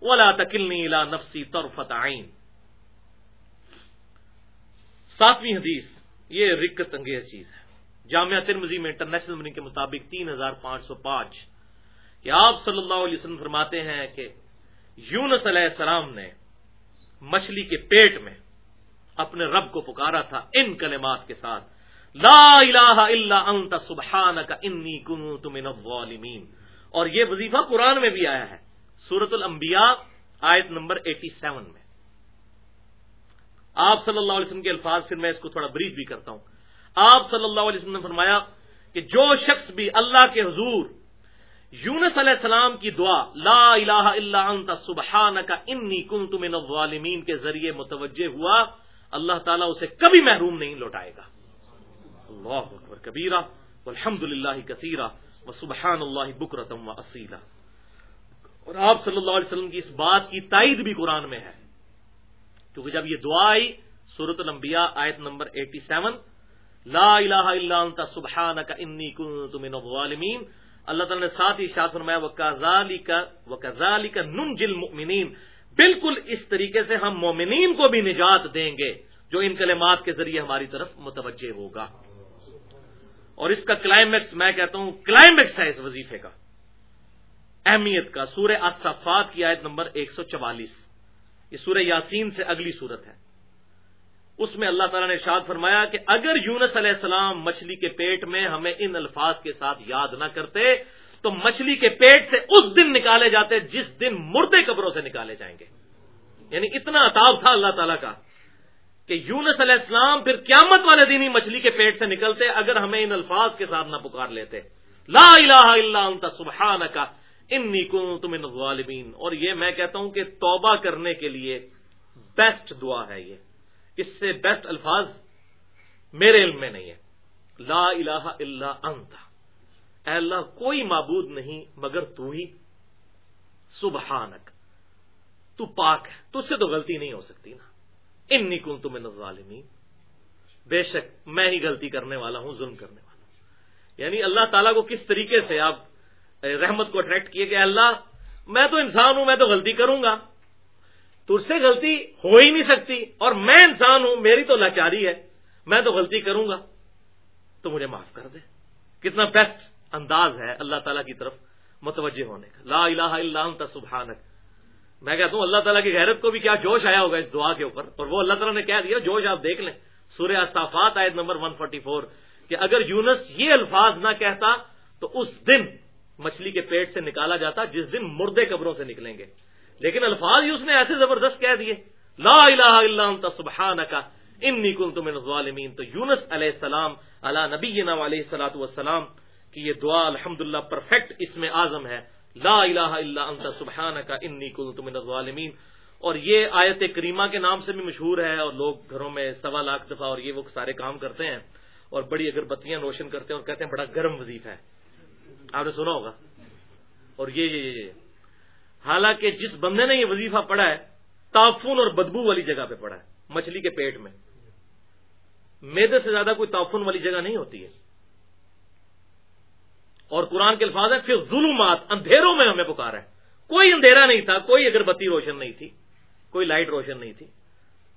ولا تکلنی الى نفسی طرفت عین۔ ساتویں حدیث، یہ رکت انگیز چیز ہے۔ جامعہ ترمزی میں انٹرنیشنل منی کے مطابق تین ہزار پانچ سو پانچ کہ آپ صلی اللہ علیہ وسلم فرماتے ہیں کہ یونس علیہ السلام نے مچھلی کے پیٹ میں اپنے رب کو پکارا تھا ان کلمات کے ساتھ، لا الہ الا انت سبحانک انی کنت من الظالمین۔ اور یہ وظیفہ قرآن میں بھی آیا ہے سورت الانبیاء آیت نمبر ایٹی سیون میں۔ آپ صلی اللہ علیہ وسلم کے الفاظ، پھر میں اس کو تھوڑا بریف بھی کرتا ہوں۔ آپ صلی اللہ علیہ وسلم نے فرمایا کہ جو شخص بھی اللہ کے حضور یونس علیہ السلام کی دعا، لا الہ الا انت سبحانک انی کنت من الظالمین کے ذریعے متوجہ ہوا، اللہ تعالیٰ اسے کبھی محروم نہیں لوٹائے گا۔ اللہ اکبر، کبیرہ الحمد للہ کثیرہ و سبحان اللہ بکرتم و اصیلا اور آپ صلی اللہ علیہ وسلم کی اس بات کی تائید بھی قرآن میں ہے۔ کیونکہ جب یہ دعا آئی صورت الانبیاء آیت نمبر ایٹی سیون، لا الہ الا انت سبحانک انی کنت من الظالمین اللہ تعالیٰ نے ساتھ ہی شاد فرمایا وکزالی کا نم جل ممنین بالکل اس طریقے سے ہم مومنین کو بھی نجات دیں گے، جو ان کلمات کے ذریعے ہماری طرف متوجہ ہوگا۔ اور اس کا کلائمیکس میں کہتا ہوں کلائمیکس ہے اس وظیفے کا۔ اہمیت کا۔ سورہ اصفات کی آیت نمبر ایک سو چوالیس۔ یہ سورہ یاسین سے اگلی صورت ہے۔ اس میں اللہ تعالیٰ نے شاد فرمایا کہ اگر یونس علیہ السلام مچھلی کے پیٹ میں ہمیں ان الفاظ کے ساتھ یاد نہ کرتے، تو مچھلی کے پیٹ سے اس دن نکالے جاتے جس دن مردے قبروں سے نکالے جائیں گے۔ یعنی اتنا اتاب تھا اللہ تعالیٰ کا کہ یونس علیہ السلام پھر قیامت والے دن ہی مچھلی کے پیٹ سے نکلتے اگر ہمیں ان الفاظ کے ساتھ نہ پکار لیتے۔ لا الہ الا انت سبحان کا انی من الظالمین۔ اور یہ میں کہتا ہوں کہ توبہ کرنے کے لیے بیسٹ دعا ہے یہ۔ اس سے بیسٹ الفاظ میرے علم میں نہیں ہے۔ لا الہ الا انت۔ اے اللہ، کوئی معبود نہیں مگر تو ہی۔ سبحانک۔ تو پاک ہے۔ تجھ سے تو غلطی نہیں ہو سکتی نا۔ انی کن تم الظالمین۔ بے شک میں ہی غلطی کرنے والا ہوں، ظلم کرنے والا ہوں۔ یعنی اللہ تعالیٰ کو کس طریقے سے آپ رحمت کو اٹریکٹ کیے کہ اللہ، میں تو انسان ہوں، میں تو غلطی کروں گا۔ تجھ سے غلطی ہو ہی نہیں سکتی۔ اور میں انسان ہوں، میری تو لاچاری ہے۔ میں تو غلطی کروں گا۔ تو مجھے معاف کر دے۔ کتنا بیسٹ انداز ہے اللہ تعالیٰ کی طرف متوجہ ہونے کا۔ لا الہ الا انت سبحانک۔ میں کہتا ہوں، اللہ تعالیٰ کی غیرت کو بھی کیا جوش آیا ہوگا اس دعا کے اوپر؟ اور وہ اللہ تعالیٰ نے کہہ دیا، جوش آپ دیکھ لیں۔ سورہ استافات آئے نمبر 144 کہ اگر یونس یہ الفاظ نہ کہتا تو اس دن مچھلی کے پیٹ سے نکالا جاتا، جس دن مردے قبروں سے نکلیں گے۔ لیکن الفاظ ہی اس نے ایسے زبردست کہہ دیے، لا الہ الا انت سبحانکا انی کنت من الظالمین. تو یونس علیہ السلام علی نبینا علیہ الصلوۃ والسلام کی یہ دعا الحمدللہ پرفیکٹ اس میں اعظم ہے، لا الہ الا انت سبحانکا انی کنت من الظالمین. اور یہ آیت کریمہ کے نام سے بھی مشہور ہے اور لوگ گھروں میں سوا لاکھ دفعہ اور یہ وہ سارے کام کرتے ہیں اور بڑی اگربتیاں روشن کرتے ہیں اور کہتے ہیں بڑا گرم وظیفہ ہے۔ آپ نے سنا ہوگا؟ اور یہ یہ یہ یہ حالانکہ جس بندے نے یہ وظیفہ پڑھا ہے، تعفن اور بدبو والی جگہ پہ پڑھا ہے، مچھلی کے پیٹ میں۔ میدے سے زیادہ کوئی تعفن والی جگہ نہیں ہوتی ہے۔ اور قرآن کے الفاظ ہیں پھر ظلمات اندھیروں میں ہمیں پکارا ہے۔ کوئی اندھیرا نہیں تھا، کوئی اگربتی روشن نہیں تھی، کوئی لائٹ روشن نہیں تھی۔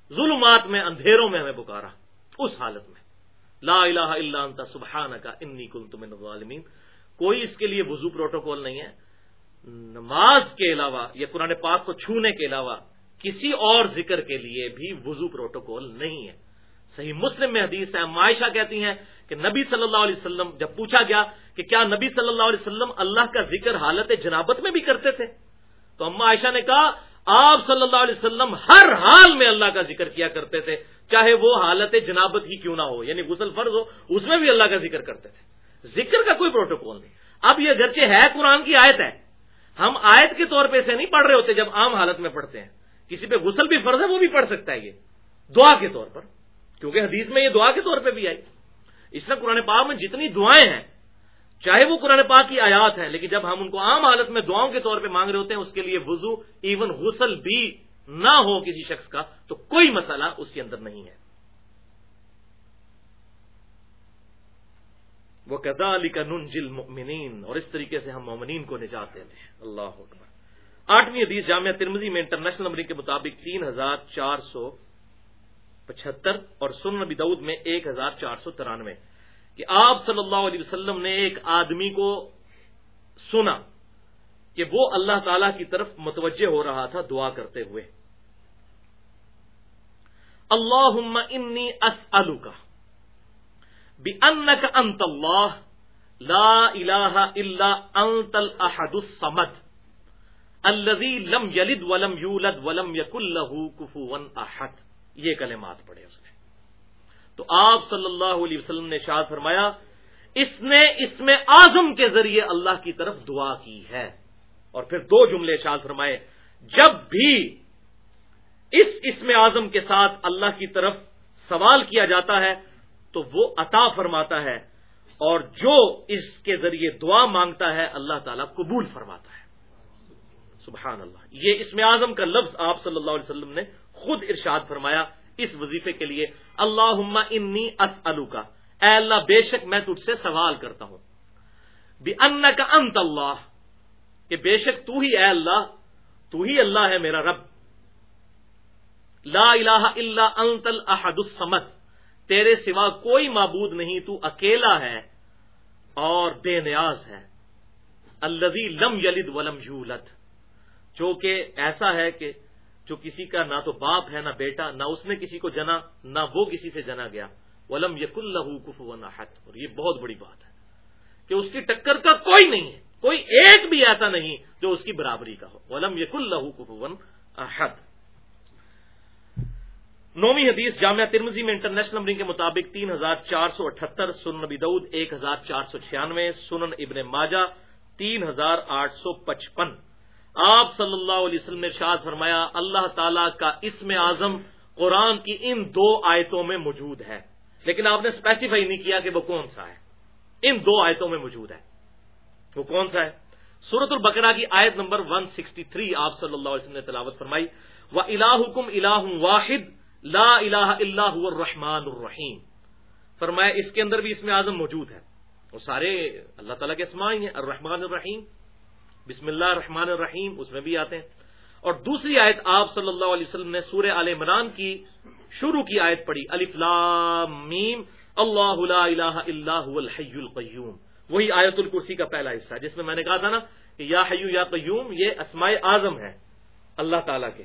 ظلمات میں، اندھیروں میں ہمیں پکارا، اس حالت میں۔ لا الہ الا انت سبحانہ کا انی کن تم کوئی اس کے لیے وضو پروٹوکول نہیں ہے۔ نماز کے علاوہ یا قرآن پاک کو چھونے کے علاوہ کسی اور ذکر کے لیے بھی وضو پروٹوکول نہیں ہے۔ صحیح مسلم میں حدیث ہے، معائشہ کہتی ہیں کہ نبی صلی اللہ علیہ وسلم جب پوچھا گیا کہ کیا نبی صلی اللہ علیہ وسلم اللہ کا ذکر حالت جنابت میں بھی کرتے تھے؟ تو اما عائشہ نے کہا، آپ صلی اللہ علیہ وسلم ہر حال میں اللہ کا ذکر کیا کرتے تھے، چاہے وہ حالت جنابت ہی کیوں نہ ہو یعنی غسل فرض ہو، اس میں بھی اللہ کا ذکر کرتے تھے۔ ذکر کا کوئی پروٹوکول نہیں۔ اب یہ گرچہ ہے قرآن کی آیت ہے ہم آیت کے طور پہ اسے نہیں پڑھ رہے ہوتے جب عام حالت میں پڑھتے ہیں۔ کسی پہ غسل بھی فرض ہے، وہ بھی پڑھ سکتا ہے یہ۔ دعا کے طور پر۔ کیونکہ حدیث میں یہ دعا کے طور پہ بھی آئی۔ اس میں قرآن پاک میں جتنی دعائیں ہیں، چاہے وہ قرآن پاک کی آیات ہیں، لیکن جب ہم ان کو عام حالت میں دعاؤں کے طور پہ مانگ رہے ہوتے ہیں، اس کے لیے وضو ایون غسل بھی نہ ہو کسی شخص کا، تو کوئی مسئلہ اس کے اندر نہیں ہے۔ وہ کدا علی کا ننجل مؤمنین اور اس طریقے سے ہم مومنین کو نجات دیں اللہ اکبر۔ آٹھویں حدیث جامعہ ترمزی میں انٹرنیشنل نمبر کے مطابق تین ہزار چار سو پچہتر اور سن نبی دعود میں ایک ہزار چار سو ترانوے۔ کہ آپ صلی اللہ علیہ وسلم نے ایک آدمی کو سنا کہ وہ اللہ تعالی کی طرف متوجہ ہو رہا تھا دعا کرتے ہوئے۔ اللہ انی اسلو کا انت اللہ لا الہ الا انت الاحد الصمد، الذي لم يلد ولم يولد ولم يكن له كفوا احد یہ کلمات پڑھے اس نے۔ تو آپ صلی اللہ علیہ وسلم نے شاد فرمایا، اس نے اس میں آزم کے ذریعے اللہ کی طرف دعا کی ہے۔ اور پھر دو جملے شاد فرمائے، جب بھی اس اسم اعظم کے ساتھ اللہ کی طرف سوال کیا جاتا ہے تو وہ عطا فرماتا ہے اور جو اس کے ذریعے دعا مانگتا ہے، اللہ تعالیٰ قبول فرماتا ہے۔ سبحان اللہ یہ اسم اعظم کا لفظ آپ صلی اللہ علیہ وسلم نے خود ارشاد فرمایا اس وظیفے کے لیے۔ اللہ انی اسلو کا اے اللہ، بے شک میں تجھ سے سوال کرتا ہوں۔ بھی ان کا انت اللہ کہ بے شک تو ہی اے اللہ، تو ہی اللہ ہے میرا رب۔ لا الہ الا انت الاحد الصمد۔ تیرے سوا کوئی معبود نہیں، تو اکیلا ہے اور بے نیاز ہے۔ الذي لم یلد ولم یولد۔ جو کہ ایسا ہے کہ جو کسی کا نہ تو باپ ہے، نہ بیٹا، نہ اس نے کسی کو جنا، نہ وہ کسی سے جنا گیا۔ ولم یق اللہ کف و اور یہ بہت بڑی بات ہے کہ اس کی ٹکر کا کوئی نہیں ہے، کوئی ایک بھی ایسا نہیں جو اس کی برابری کا ہو۔ ولم یق اللہ کف ون احد۔ نومی حدیث جامعہ ترمزی میں انٹرنیشنل نمبرنگ کے مطابق تین ہزار چار سو اٹھہتر، سنن نبی دعود ایک ہزار چار سو چھیانوے، سنن ابن ماجہ، تین ہزار آٹھ سو پچپن۔ آپ صلی اللہ علیہ وسلم نے شاد فرمایا، اللہ تعالی کا اسم اعظم قرآن کی ان دو آیتوں میں موجود ہے۔ لیکن آپ نے اسپیسیفائی نہیں کیا کہ وہ کون سا ہے۔ ان دو آیتوں میں موجود ہے۔ وہ کون سا ہے؟ سورت البقرہ کی آیت نمبر 163 آپ صلی اللہ علیہ وسلم نے تلاوت فرمائی و الا حکم واحد۔ لا الہ اللہ الرحمن الرحیم۔ فرمایا، اس کے اندر بھی اس میں اعظم موجود ہے۔ وہ سارے اللہ تعالیٰ کے اسماء ہی ہیں، الرحمن الرحیم۔ بسم اللہ الرحمن الرحیم، اس میں بھی آتے ہیں۔ اور دوسری آیت آپ صلی اللہ علیہ وسلم نے سورہ عال عمران کی شروع کی آیت پڑھی میم، اللہ لا الہ الا هو الحی القیوم۔ وہی آیت الکرسی کا پہلا حصہ، جس میں میں نے کہا تھا نا کہ یا حیو یا قیوم، یہ اسماء اعظم ہے اللہ تعالیٰ کے۔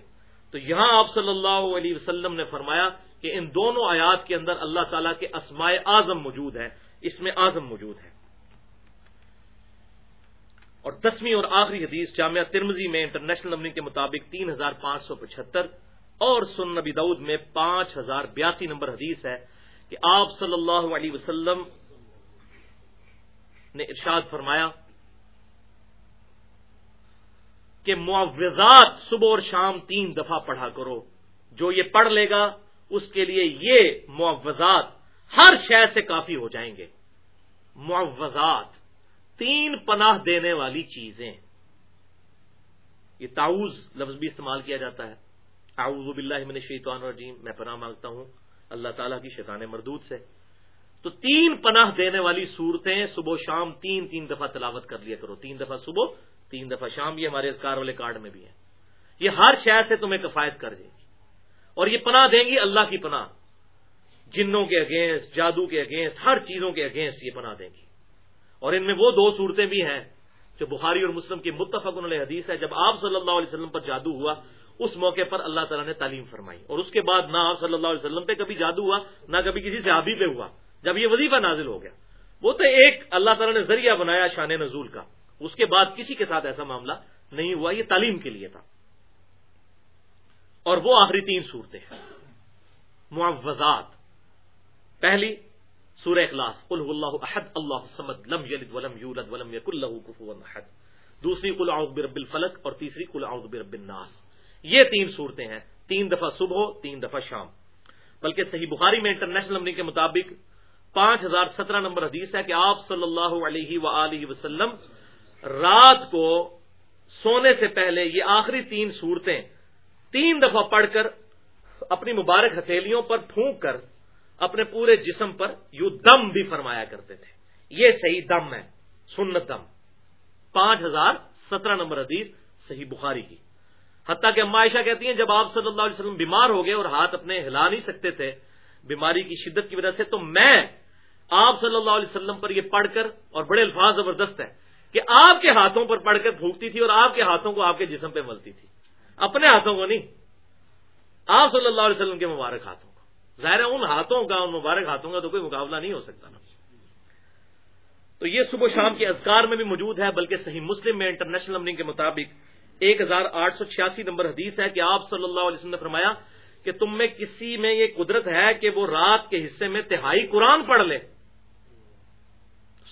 تو یہاں آپ صلی اللہ علیہ وسلم نے فرمایا کہ ان دونوں آیات کے اندر اللہ تعالیٰ کے اسماء اعظم موجود ہے اس میں اعظم موجود ہے اور دسویں اور آخری حدیث جامعہ ترمزی میں انٹرنیشنل نمبر کے مطابق تین ہزار پانچ سو پچہتر اور سن نبی دعود میں پانچ ہزار بیاسی نمبر حدیث ہے کہ آپ صلی اللہ علیہ وسلم نے ارشاد فرمایا کہ معوضات صبح اور شام تین دفعہ پڑھا کرو۔ جو یہ پڑھ لے گا، اس کے لیے یہ معوضات ہر شہر سے کافی ہو جائیں گے۔ معوضات، تین پناہ دینے والی چیزیں۔ یہ تاؤز لفظ بھی استعمال کیا جاتا ہے۔ اعوذ باللہ من الشیطان الرجیم، میں پناہ مانگتا ہوں اللہ تعالیٰ کی شیطان مردود سے۔ تو تین پناہ دینے والی صورتیں صبح شام تین تین دفعہ تلاوت کر لیا کرو۔ تین دفعہ صبح، تین دفعہ شام، یہ ہمارے اسکار والے کارڈ میں بھی ہیں۔ یہ ہر شہر سے تمہیں کفایت کر دے گی۔ اور یہ پناہ دیں گی اللہ کی پناہ۔ جنوں کے اگینسٹ، جادو کے اگینسٹ، ہر چیزوں کے اگینسٹ یہ پناہ دیں گی۔ اور ان میں وہ دو صورتیں بھی ہیں جو بخاری اور مسلم کی متفق علیہ حدیث ہے۔ جب آپ صلی اللہ علیہ وسلم پر جادو ہوا، اس موقع پر اللہ تعالیٰ نے تعلیم فرمائی۔ اور اس کے بعد نہ آپ صلی اللہ علیہ وسلم پہ کبھی جادو ہوا، نہ کبھی کسی صحابی پہ ہوا۔ جب یہ وظیفہ نازل ہو گیا۔ وہ تو ایک اللہ تعالیٰ نے ذریعہ بنایا شان نزول کا۔ اس کے بعد کسی کے ساتھ ایسا معاملہ نہیں ہوا، یہ تعلیم کے لیے تھا۔ اور وہ آخری تین صورتیں ہیں۔ معوضات۔ پہلی سورہ اخلاص، قل اللہ احد، اللہ سمد لم یلد ولم یولد ولم یک اللہ کفوا احد۔ دوسری، قل اعوذ برب الفلق۔ اور تیسری، قل اعوذ برب الناس۔ یہ تین صورتیں ہیں۔ تین دفعہ صبح تین دفعہ شام۔ بلکہ صحیح بخاری میں انٹرنیشنل نمبر کے مطابق پانچ ہزار سترہ نمبر حدیث ہے کہ آپ صلی اللہ علیہ و وسلم رات کو سونے سے پہلے یہ آخری تین صورتیں تین دفعہ پڑھ کر اپنی مبارک ہتھیلیوں پر پھونک کر اپنے پورے جسم پر یوں دم بھی فرمایا کرتے تھے۔ یہ صحیح دم ہے، سنت دم۔ پانچ ہزار سترہ نمبر حدیث صحیح بخاری کی۔ حتیٰ کہ عائشہ کہتی ہیں، جب آپ صلی اللہ علیہ وسلم بیمار ہو گئے اور ہاتھ اپنے ہلا نہیں سکتے تھے، بیماری کی شدت کی وجہ سے، تو میں آپ صلی اللہ علیہ وسلم پر یہ پڑھ کر اور بڑے الفاظ زبردست ہے کہ آپ کے ہاتھوں پر پڑھ کر پھونکتی تھی اور آپ کے ہاتھوں کو آپ کے جسم پہ ملتی تھی۔ اپنے ہاتھوں کو نہیں۔ آپ صلی اللہ علیہ وسلم کے مبارک ہاتھوں کو۔ ظاہر ہے ان ہاتھوں کا، ان مبارک ہاتھوں کا تو کوئی مقابلہ نہیں ہو سکتا نا۔ تو یہ صبح شام کے اذکار میں بھی موجود ہے، بلکہ صحیح مسلم میں انٹرنیشنل نمبرنگ کے مطابق ایک ہزار آٹھ سو چھیاسی نمبر حدیث ہے کہ آپ صلی اللہ علیہ وسلم نے فرمایا کہ تم میں کسی میں یہ قدرت ہے کہ وہ رات کے حصے میں تہائی قرآن پڑھ لے۔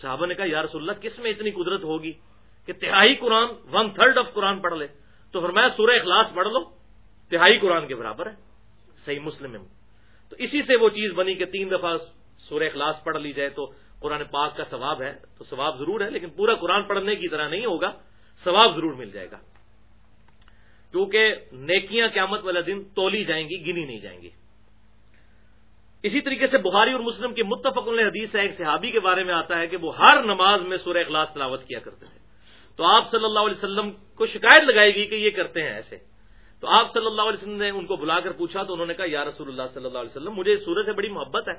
صحابہ نے کہا، یا رسول اللہ، کس میں اتنی قدرت ہوگی کہ تہائی قرآن ون تھرڈ آف قرآن پڑھ لے؟ تو فرمایا، سورہ اخلاص پڑھ لو، تہائی قرآن کے برابر ہے، صحیح مسلم میں تو اسی سے وہ چیز بنی کہ تین دفعہ سورہ اخلاص پڑھ لی جائے تو قرآن پاک کا ثواب ہے، تو ثواب ضرور ہے، لیکن پورا قرآن پڑھنے کی طرح نہیں ہوگا، ثواب ضرور مل جائے گا۔ کیونکہ نیکیاں قیامت والا دن تولی جائیں گی، گنی نہیں جائیں گی۔ اسی طریقے سے بخاری اور مسلم کی متفق حدیث ہے، ایک صحابی کے بارے میں آتا ہے کہ وہ ہر نماز میں سورہ اخلاص تلاوت کیا کرتے تھے۔ تو آپ صلی اللہ علیہ وسلم کو شکایت لگائے گی کہ یہ کرتے ہیں ایسے۔ تو آپ صلی اللہ علیہ وسلم نے ان کو بلا کر پوچھا تو انہوں نے کہا، یا رسول اللہ صلی اللہ علیہ وسلم، مجھے اس سورج سے بڑی محبت ہے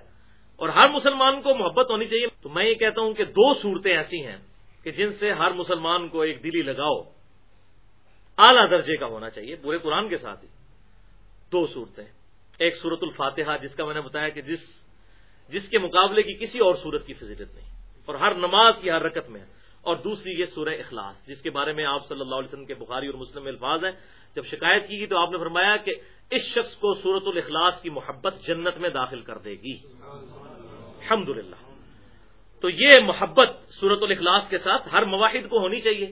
اور ہر مسلمان کو محبت ہونی چاہیے۔ تو میں یہ کہتا ہوں کہ دو صورتیں ایسی ہیں کہ جن سے ہر مسلمان کو ایک دلی لگاؤ اعلیٰ درجے کا ہونا چاہیے، پورے قرآن کے ساتھ ہی۔ دو صورتیں۔ ایک صورت الفاتحہ جس کا میں نے بتایا کہ جس جس کے مقابلے کی کسی اور صورت کی فضیلت نہیں، اور ہر نماز کی ہر رکت میں، اور دوسری یہ سورہ اخلاص جس کے بارے میں آپ صلی اللہ علیہ وسلم کے بخاری اور مسلم الفاظ ہیں۔ جب شکایت کی گئی تو آپ نے فرمایا کہ اس شخص کو سورت الاخلاص کی محبت جنت میں داخل کر دے گی۔ الحمد تو یہ محبت سورت الاخلاص کے ساتھ ہر مواحد کو ہونی چاہیے۔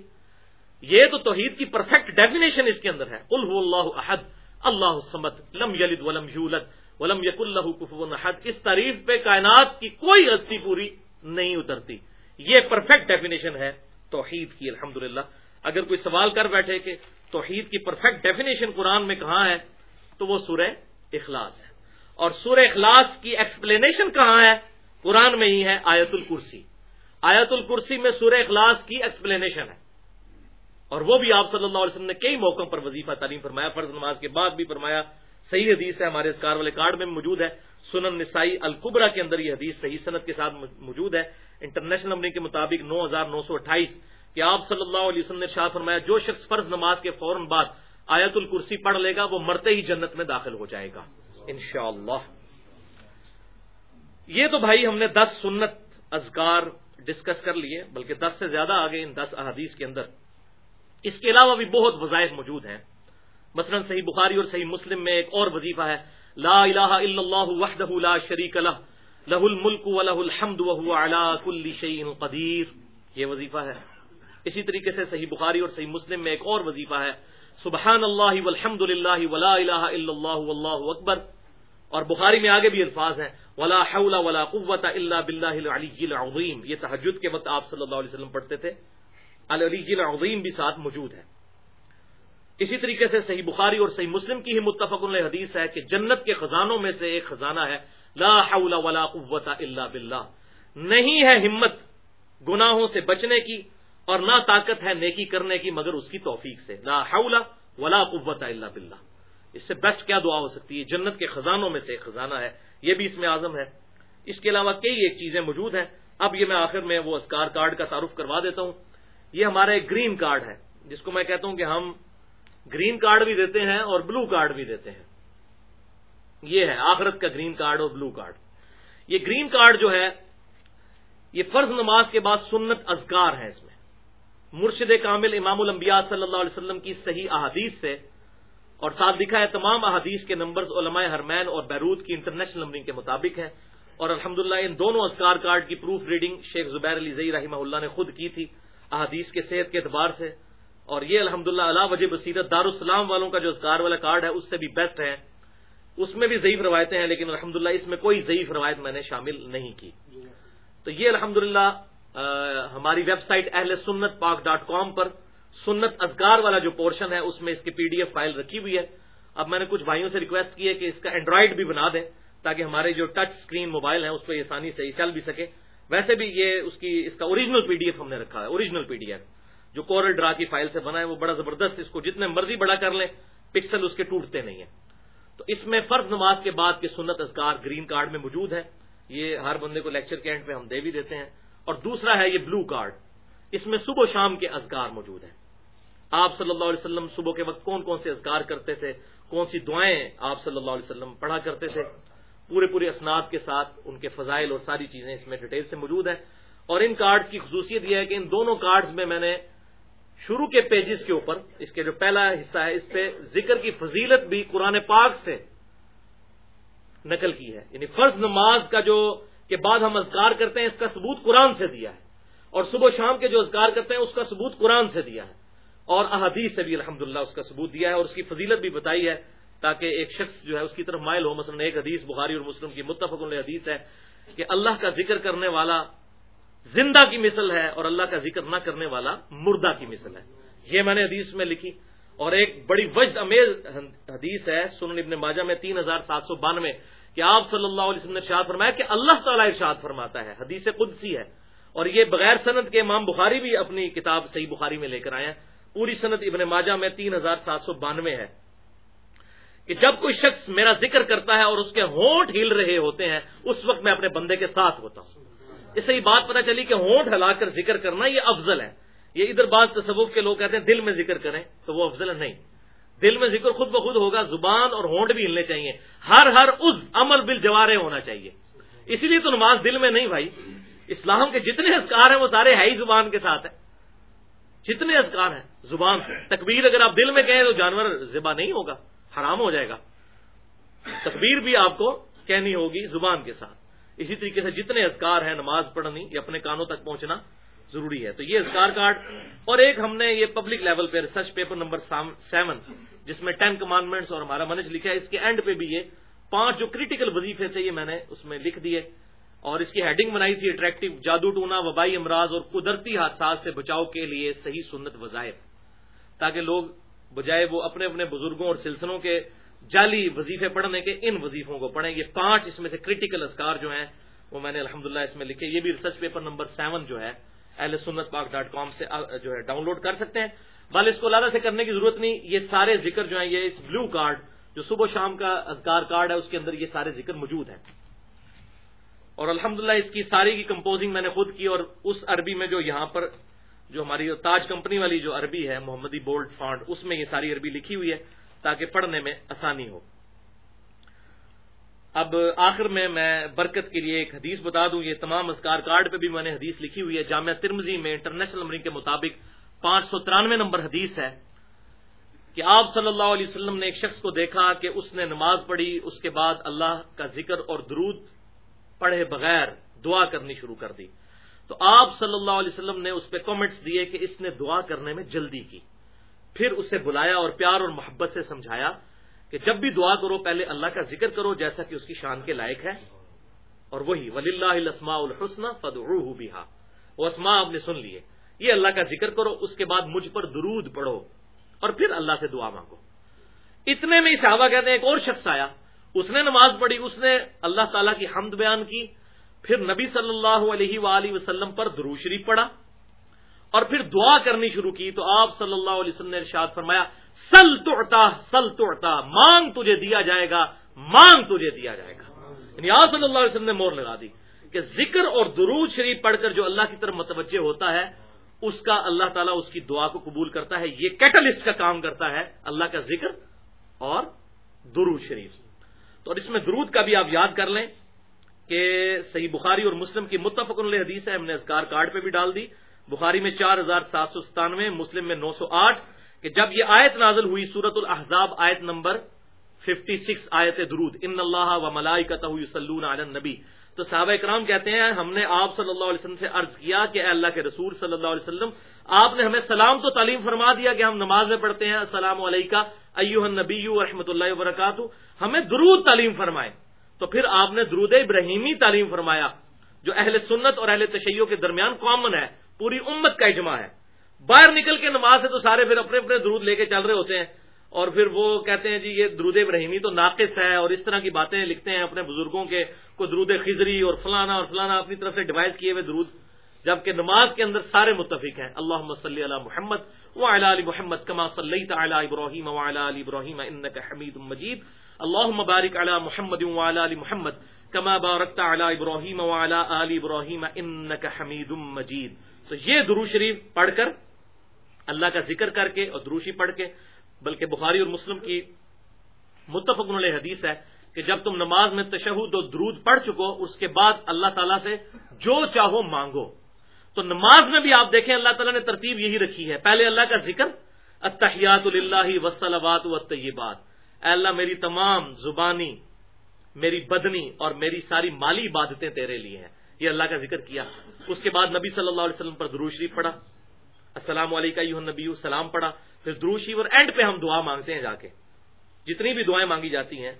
یہ تو توحید کی پرفیکٹ ڈیفینیشن اس کے اندر ہے۔ قل هو اللہ احد۔ اللہ سمت لم یلد ولم یولد، ولم یق اللہ کفو احد۔ اس تعریف پہ کائنات کی کوئی غلطی پوری نہیں اترتی۔ یہ پرفیکٹ ڈیفینیشن ہے توحید کی الحمد اگر کوئی سوال کر بیٹھے کہ توحید کی پرفیکٹ ڈیفینیشن قرآن میں کہاں ہے، تو وہ سورہ اخلاص ہے۔ اور سورہ اخلاص کی ایکسپلینیشن کہاں ہے؟ قرآن میں ہی ہے آیت الکرسی۔ آیت الکرسی میں سورہ اخلاص کی ایکسپلینیشن ہے۔ اور وہ بھی آپ صلی اللہ علیہ وسلم نے کئی موقعوں پر وظیفہ تعلیم فرمایا، فرض نماز کے بعد بھی فرمایا، صحیح حدیث ہے، ہمارے اسکار والے کارڈ میں موجود ہے، سنن نسائی القبرا کے اندر یہ حدیث صحیح صنعت کے ساتھ موجود ہے۔ انٹرنیشنل نمبر کے مطابق نو ہزار نو سو اٹھائیس کہ آپ صلی اللہ علیہ وسلم نے شاہ فرمایا، جو شخص فرض نماز کے فوراً بعد آیت الکرسی پڑھ لے گا، وہ مرتے ہی جنت میں داخل ہو جائے گا۔ انشاءاللہ۔ یہ تو بھائی ہم نے دس سنت ازکار ڈسکس کر لیے، بلکہ دس سے زیادہ آگے ان دس احادیث کے اندر اس کے علاوہ بھی بہت وظائف موجود ہیں۔ مثلا صحیح بخاری اور صحیح مسلم میں ایک اور وظیفہ ہے۔ لا الہ الا اللہ وحدہ لا شریک لہ لہ الملک و لہ الحمد وهو على كل شيء قدیر۔ یہ وظیفہ ہے۔ اسی طریقے سے صحیح بخاری اور صحیح مسلم میں ایک اور وظیفہ ہے۔ سبحان اللہ والحمد للہ ولا الہ الا اللہ واللہ اکبر۔ اور بخاری میں آگے بھی الفاظ ہیں۔ ولا حول ولا قوت الا باللہ العلی العظیم۔ یہ تہجد کے وقت آپ صلی اللہ علیہ وسلم پڑھتے تھے۔ العلی العظیم بھی ساتھ موجود ہے۔ اسی طریقے سے صحیح بخاری اور صحیح مسلم کی ہی متفق حدیث ہے کہ جنت کے خزانوں میں سے ایک خزانہ ہے، لا حول ولا قوت الا باللہ۔ نہیں ہے ہمت گناہوں سے بچنے کی اور نہ طاقت ہے نیکی کرنے کی، مگر اس کی توفیق سے۔ لا حول ولا قوت الا باللہ۔ اس سے بیسٹ کیا دعا ہو سکتی ہے؟ جنت کے خزانوں میں سے ایک خزانہ ہے۔ یہ بھی اس میں اعظم ہے۔ اس کے علاوہ کئی ایک چیزیں موجود ہیں۔ اب یہ میں آخر میں وہ اسکار کارڈ کا تعارف کروا دیتا ہوں۔ یہ ہمارا ایک گرین کارڈ ہے، جس کو میں کہتا ہوں کہ ہم گرین کارڈ بھی دیتے ہیں اور بلو کارڈ بھی دیتے ہیں۔ یہ ہے، آخرت کا گرین کارڈ اور بلو کارڈ۔ یہ گرین کارڈ جو ہے، یہ فرض نماز کے بعد سنت ازکار ہے اس میں۔ مرشد کامل امام الانبیاء صلی اللہ علیہ وسلم کی صحیح احادیث سے، اور ساتھ لکھا ہے، تمام احادیث کے نمبرز علماء حرمین اور بیروت کی انٹرنیشنل نمبرنگ کے مطابق ہیں۔ اور الحمدللہ، ان دونوں ازکار کارڈ کی پروف ریڈنگ شیخ زبیر علی زئی رحمہ اللہ نے خود کی تھی۔ احادیث کے صحت کے اعتبار سے۔ اور یہ الحمد للہ اللہ وجہ بصیرت دارالسلام والوں کا جو ازکار والا کارڈ ہے، اس سے بھی بیسٹ ہے اس میں بھی ضعیف روایتیں ہیں، لیکن الحمد اس میں کوئی ضعیف روایت میں نے شامل نہیں کی۔ تو یہ الحمد ہماری ویب سائٹ اہل سنت پاک ڈاٹ کام پر سنت ازگار والا جو پورشن ہے، اس میں اس کی پی ڈی ایف فائل رکھی ہوئی ہے۔ اب میں نے کچھ بھائیوں سے ریکویسٹ کی ہے کہ اس کا اینڈرائڈ بھی بنا دیں تاکہ ہمارے جو ٹچ اسکرین موبائل ہیں، اس پہ آسانی سے چل بھی سکے۔ ویسے بھی یہ اس کی اس کا اوریجنل پی ڈی ایف ہم نے رکھا ہے اوریجنل پی ڈی ایف جو کورل ڈرا کی فائل سے بنا ہے، وہ بڑا زبردست، اس کو جتنے مرضی بڑا کر لیں پکسل اس کے ٹوٹتے نہیں ہیں۔ تو اس میں فرض نماز کے بعد کے سنت ازکار گرین کارڈ میں موجود ہے یہ ہر بندے کو لیکچر کے اینڈ پہ ہم دے بھی دیتے ہیں۔ اور دوسرا ہے یہ بلو کارڈ اس میں صبح و شام کے ازکار موجود ہیں۔ آپ صلی اللہ علیہ وسلم صبح کے وقت کون کون سے ازکار کرتے تھے؟ کون سی دعائیں آپ صلی اللہ علیہ وسلم پڑھا کرتے تھے؟ پورے پورے اسناد کے ساتھ ان کے فضائل اور ساری چیزیں اس میں ڈیٹیل سے موجود ہیں۔ اور ان کارڈ کی خصوصیت یہ ہے کہ ان دونوں کارڈز میں میں نے شروع کے پیجز کے اوپر، اس کے جو پہلا حصہ ہے، اس پہ ذکر کی فضیلت بھی قرآن پاک سے نقل کی ہے۔ یعنی فرض نماز کا جو کے بعد ہم اذکار کرتے ہیں، اس کا ثبوت قرآن سے دیا ہے۔ اور صبح و شام کے جو اذکار کرتے ہیں، اس کا ثبوت قرآن سے دیا ہے۔ اور احادیث سے بھی الحمد اس کا ثبوت دیا ہے اور اس کی فضیلت بھی بتائی ہے۔ تاکہ ایک شخص جو ہے اس کی طرف مائل ہو، مثلا ایک حدیث بخاری اور مسلم کی متفق حدیث ہے کہ اللہ کا ذکر کرنے والا زندہ کی مثل ہے اور اللہ کا ذکر نہ کرنے والا مردہ کی مثل ہے۔ یہ میں نے حدیث میں لکھی۔ اور ایک بڑی وجد امیز حدیث ہے سنن ابن ماجہ میں تین ہزار سات سو بانوے کہ آپ صلی اللہ علیہ وسلم نے ارشاد فرمایا کہ اللہ تعالیٰ ارشاد فرماتا ہے، حدیث قدسی ہے۔ اور یہ بغیر صنعت کے امام بخاری بھی اپنی کتاب صحیح بخاری میں لے کر آئے ہیں۔ پوری صنعت ابن ماجہ میں تین ہزار سات سو بانوے ہے۔ کہ جب کوئی شخص میرا ذکر کرتا ہے اور اس کے ہونٹ ہل رہے ہوتے ہیں، اس وقت میں اپنے بندے کے ساتھ ہوتا ہوں۔ اس سے یہ بات پتہ چلی کہ ہونٹ ہلا کر ذکر کرنا یہ افضل ہے۔ یہ ادھر بعض تصوف کے لوگ کہتے ہیں، دل میں ذکر کریں تو وہ افضل ہے، نہیں۔ دل میں ذکر خود بخود ہوگا، زبان اور ہونٹ بھی ہلنے چاہیے۔ ہر ہر اس عمل بل جوارے ہونا چاہیے۔ اسی لیے تو نماز دل میں نہیں بھائی۔ اسلام کے جتنے اذکار ہیں، وہ سارے ہے ہی زبان کے ساتھ ہیں۔ جتنے اذکار ہیں، زبان تکبیر اگر آپ دل میں کہیں تو جانور ذبح نہیں ہوگا۔ حرام ہو جائے گا۔ تکبیر بھی آپ کو کہنی ہوگی زبان کے ساتھ۔ اسی طریقے سے جتنے اذکار ہیں نماز پڑھنی یا اپنے کانوں تک پہنچنا ضروری ہے۔ تو یہ اذکار کارڈ، اور ایک ہم نے یہ پبلک لیول پہ ریسرچ پیپر نمبر سیون جس میں ٹین کمانڈمنٹس اور ہمارا منج لکھا ہے۔ اس کے اینڈ پہ بھی یہ پانچ جو کریٹیکل وظیفے تھے، یہ میں نے اس میں لکھ دیے۔ اور اس کی ہیڈنگ بنائی تھی اٹریکٹو جادو ٹونا، وبائی امراض اور قدرتی حادثات سے بچاؤ کے لیے صحیح سنت وظائف۔ تاکہ لوگ بجائے وہ اپنے اپنے بزرگوں اور سلسلوں کے جعلی وظیفے پڑھنے کے ان وظیفوں کو پڑھیں۔ یہ پانچ اس میں سے کریٹیکل اسکار جو ہیں، وہ میں نے الحمد اس میں لکھے۔ یہ بھی ریسرچ پیپر نمبر سیون جو ہے، اہل سنت پاک ڈاٹ کام سے جو ہے ڈاؤن لوڈ کر سکتے ہیں۔ بال اس کو لادہ سے کرنے کی ضرورت نہیں، یہ سارے ذکر جو ہیں، یہ اس بلو کارڈ جو صبح شام کا ازکار کارڈ ہے، اس کے اندر یہ سارے ذکر موجود ہیں۔ اور الحمد اس کی ساری کی کمپوزنگ میں نے خود کی اور اس عربی میں جو یہاں پر جو ہماری تاج کمپنی والی جو عربی ہے، محمدی بولڈ فانڈ، اس میں یہ ساری عربی لکھی ہوئی ہے تاکہ پڑھنے میں آسانی ہو۔ اب آخر میں میں برکت کے لیے ایک حدیث بتا دوں۔ یہ تمام اسکار کارڈ پہ بھی میں نے حدیث لکھی ہوئی ہے۔ جامعہ ترمزی میں انٹرنیشنل نمبرنگ کے مطابق پانچ سو ترانوے نمبر حدیث ہے کہ آپ صلی اللہ علیہ وسلم نے ایک شخص کو دیکھا کہ اس نے نماز پڑھی، اس کے بعد اللہ کا ذکر اور درود پڑھے بغیر دعا کرنی شروع کر دی۔ تو آپ صلی اللہ علیہ وسلم نے اس پہ کامنٹس دیے کہ اس نے دعا کرنے میں جلدی کی۔ پھر اسے بلایا اور پیار اور محبت سے سمجھایا کہ جب بھی دعا کرو پہلے اللہ کا ذکر کرو جیسا کہ اس کی شان کے لائق ہے۔ اور وہی ولی اللہ اسما الحسن فد بہا وہ اسما آپ نے سن لیے۔ یہ اللہ کا ذکر کرو، اس کے بعد مجھ پر درود پڑھو۔ اور پھر اللہ سے دعا مانگو۔ اتنے میں صحابہ کہتے ہیں، ایک اور شخص آیا۔ اس نے نماز پڑھی، اس نے اللہ تعالیٰ کی حمد بیان کی۔ پھر نبی صلی اللہ علیہ وآلہ وسلم پر دروشری پڑا اور پھر دعا کرنی شروع کی تو آپ صلی اللہ علیہ وسلم نے ارشاد فرمایا، سل توڑتا سل توڑتا مانگ تجھے دیا جائے گا، مانگ تجھے دیا جائے گا۔ یعنی آپ صلی اللہ علیہ وسلم نے مور لگا دی کہ ذکر اور درود شریف پڑھ کر جو اللہ کی طرف متوجہ ہوتا ہے، اس کا اللہ تعالیٰ اس کی دعا کو قبول کرتا ہے۔ یہ کیٹلسٹ کا کام کرتا ہے اللہ کا ذکر اور درود شریف۔ تو اور اس میں درود کا بھی آپ یاد کر لیں۔ کہ صحیح بخاری اور مسلم کی متفق علیہ حدیث ہے، ہم نے اذکار کارڈ پہ بھی ڈال دی۔ بخاری میں چار ہزار سات سو ستانوے، مسلم میں نو سو آٹھ، کہ جب یہ آیت نازل ہوئی سورت الحضاب آیت نمبر ففٹی سکس آیت درود، ان اللہ و ملائی کا علی نبی تو صحابہ اکرام کہتے ہیں، ہم نے آپ صلی اللہ علیہ وسلم سے عرض کیا کہ اے اللہ کے رسول صلی اللہ علیہ وسلم، آپ نے ہمیں سلام تو تعلیم فرما دیا کہ ہم نماز میں پڑھتے ہیں، السلام علیکم ایوہ النبی و رحمۃ اللہ وبرکاتہ ہمیں درود تعلیم فرمائے۔ تو پھر آپ نے درود ابراہیمی تعلیم فرمایا، جو اہل سنت اور اہل تشیعوں کے درمیان کامن ہے، پوری امت کا اجماع ہے۔ باہر نکل کے نماز سے تو سارے پھر اپنے اپنے درود لے کے چل رہے ہوتے ہیں۔ اور پھر وہ کہتے ہیں جی یہ درود ابراہیمی تو ناقص ہے اور اس طرح کی باتیں لکھتے ہیں اپنے بزرگوں کے کو درود خزری اور فلانا اور فلانا اپنی طرف سے ڈیوائز کیے ہوئے درود، جبکہ نماز کے اندر سارے متفق ہیں۔ اللہ صلی علی محمد و علی محمد کما صلی علی ابراہیم و علی ابراہیم حمید مجید۔ اللہ مبارک علی محمد و علی محمد کما بارکت علی ابراہیم و علی ابراہیم حمید مجید۔ تو یہ درو شریف پڑھ کر اللہ کا ذکر کر کے اور دروشی پڑھ کے، بلکہ بخاری اور مسلم کی متفق علیہ حدیث ہے کہ جب تم نماز میں تشہد و درود پڑھ چکو، اس کے بعد اللہ تعالیٰ سے جو چاہو مانگو۔ تو نماز میں بھی آپ دیکھیں، اللہ تعالیٰ نے ترتیب یہی رکھی ہے۔ پہلے اللہ کا ذکر اتحیات اللہ وسلوات و طیبات اے اللہ، میری تمام زبانی، میری بدنی اور میری ساری مالی عبادتیں تیرے لیے ہیں۔ یہ اللہ کا ذکر کیا۔ اس کے بعد نبی صلی اللہ علیہ وسلم پر درود شریف پڑھا۔ السلام علیکم نبی السلام پڑھا۔ پھر دروشی اور اینڈ پہ ہم دعا مانگتے ہیں جا کے۔ جتنی بھی دعائیں مانگی جاتی ہیں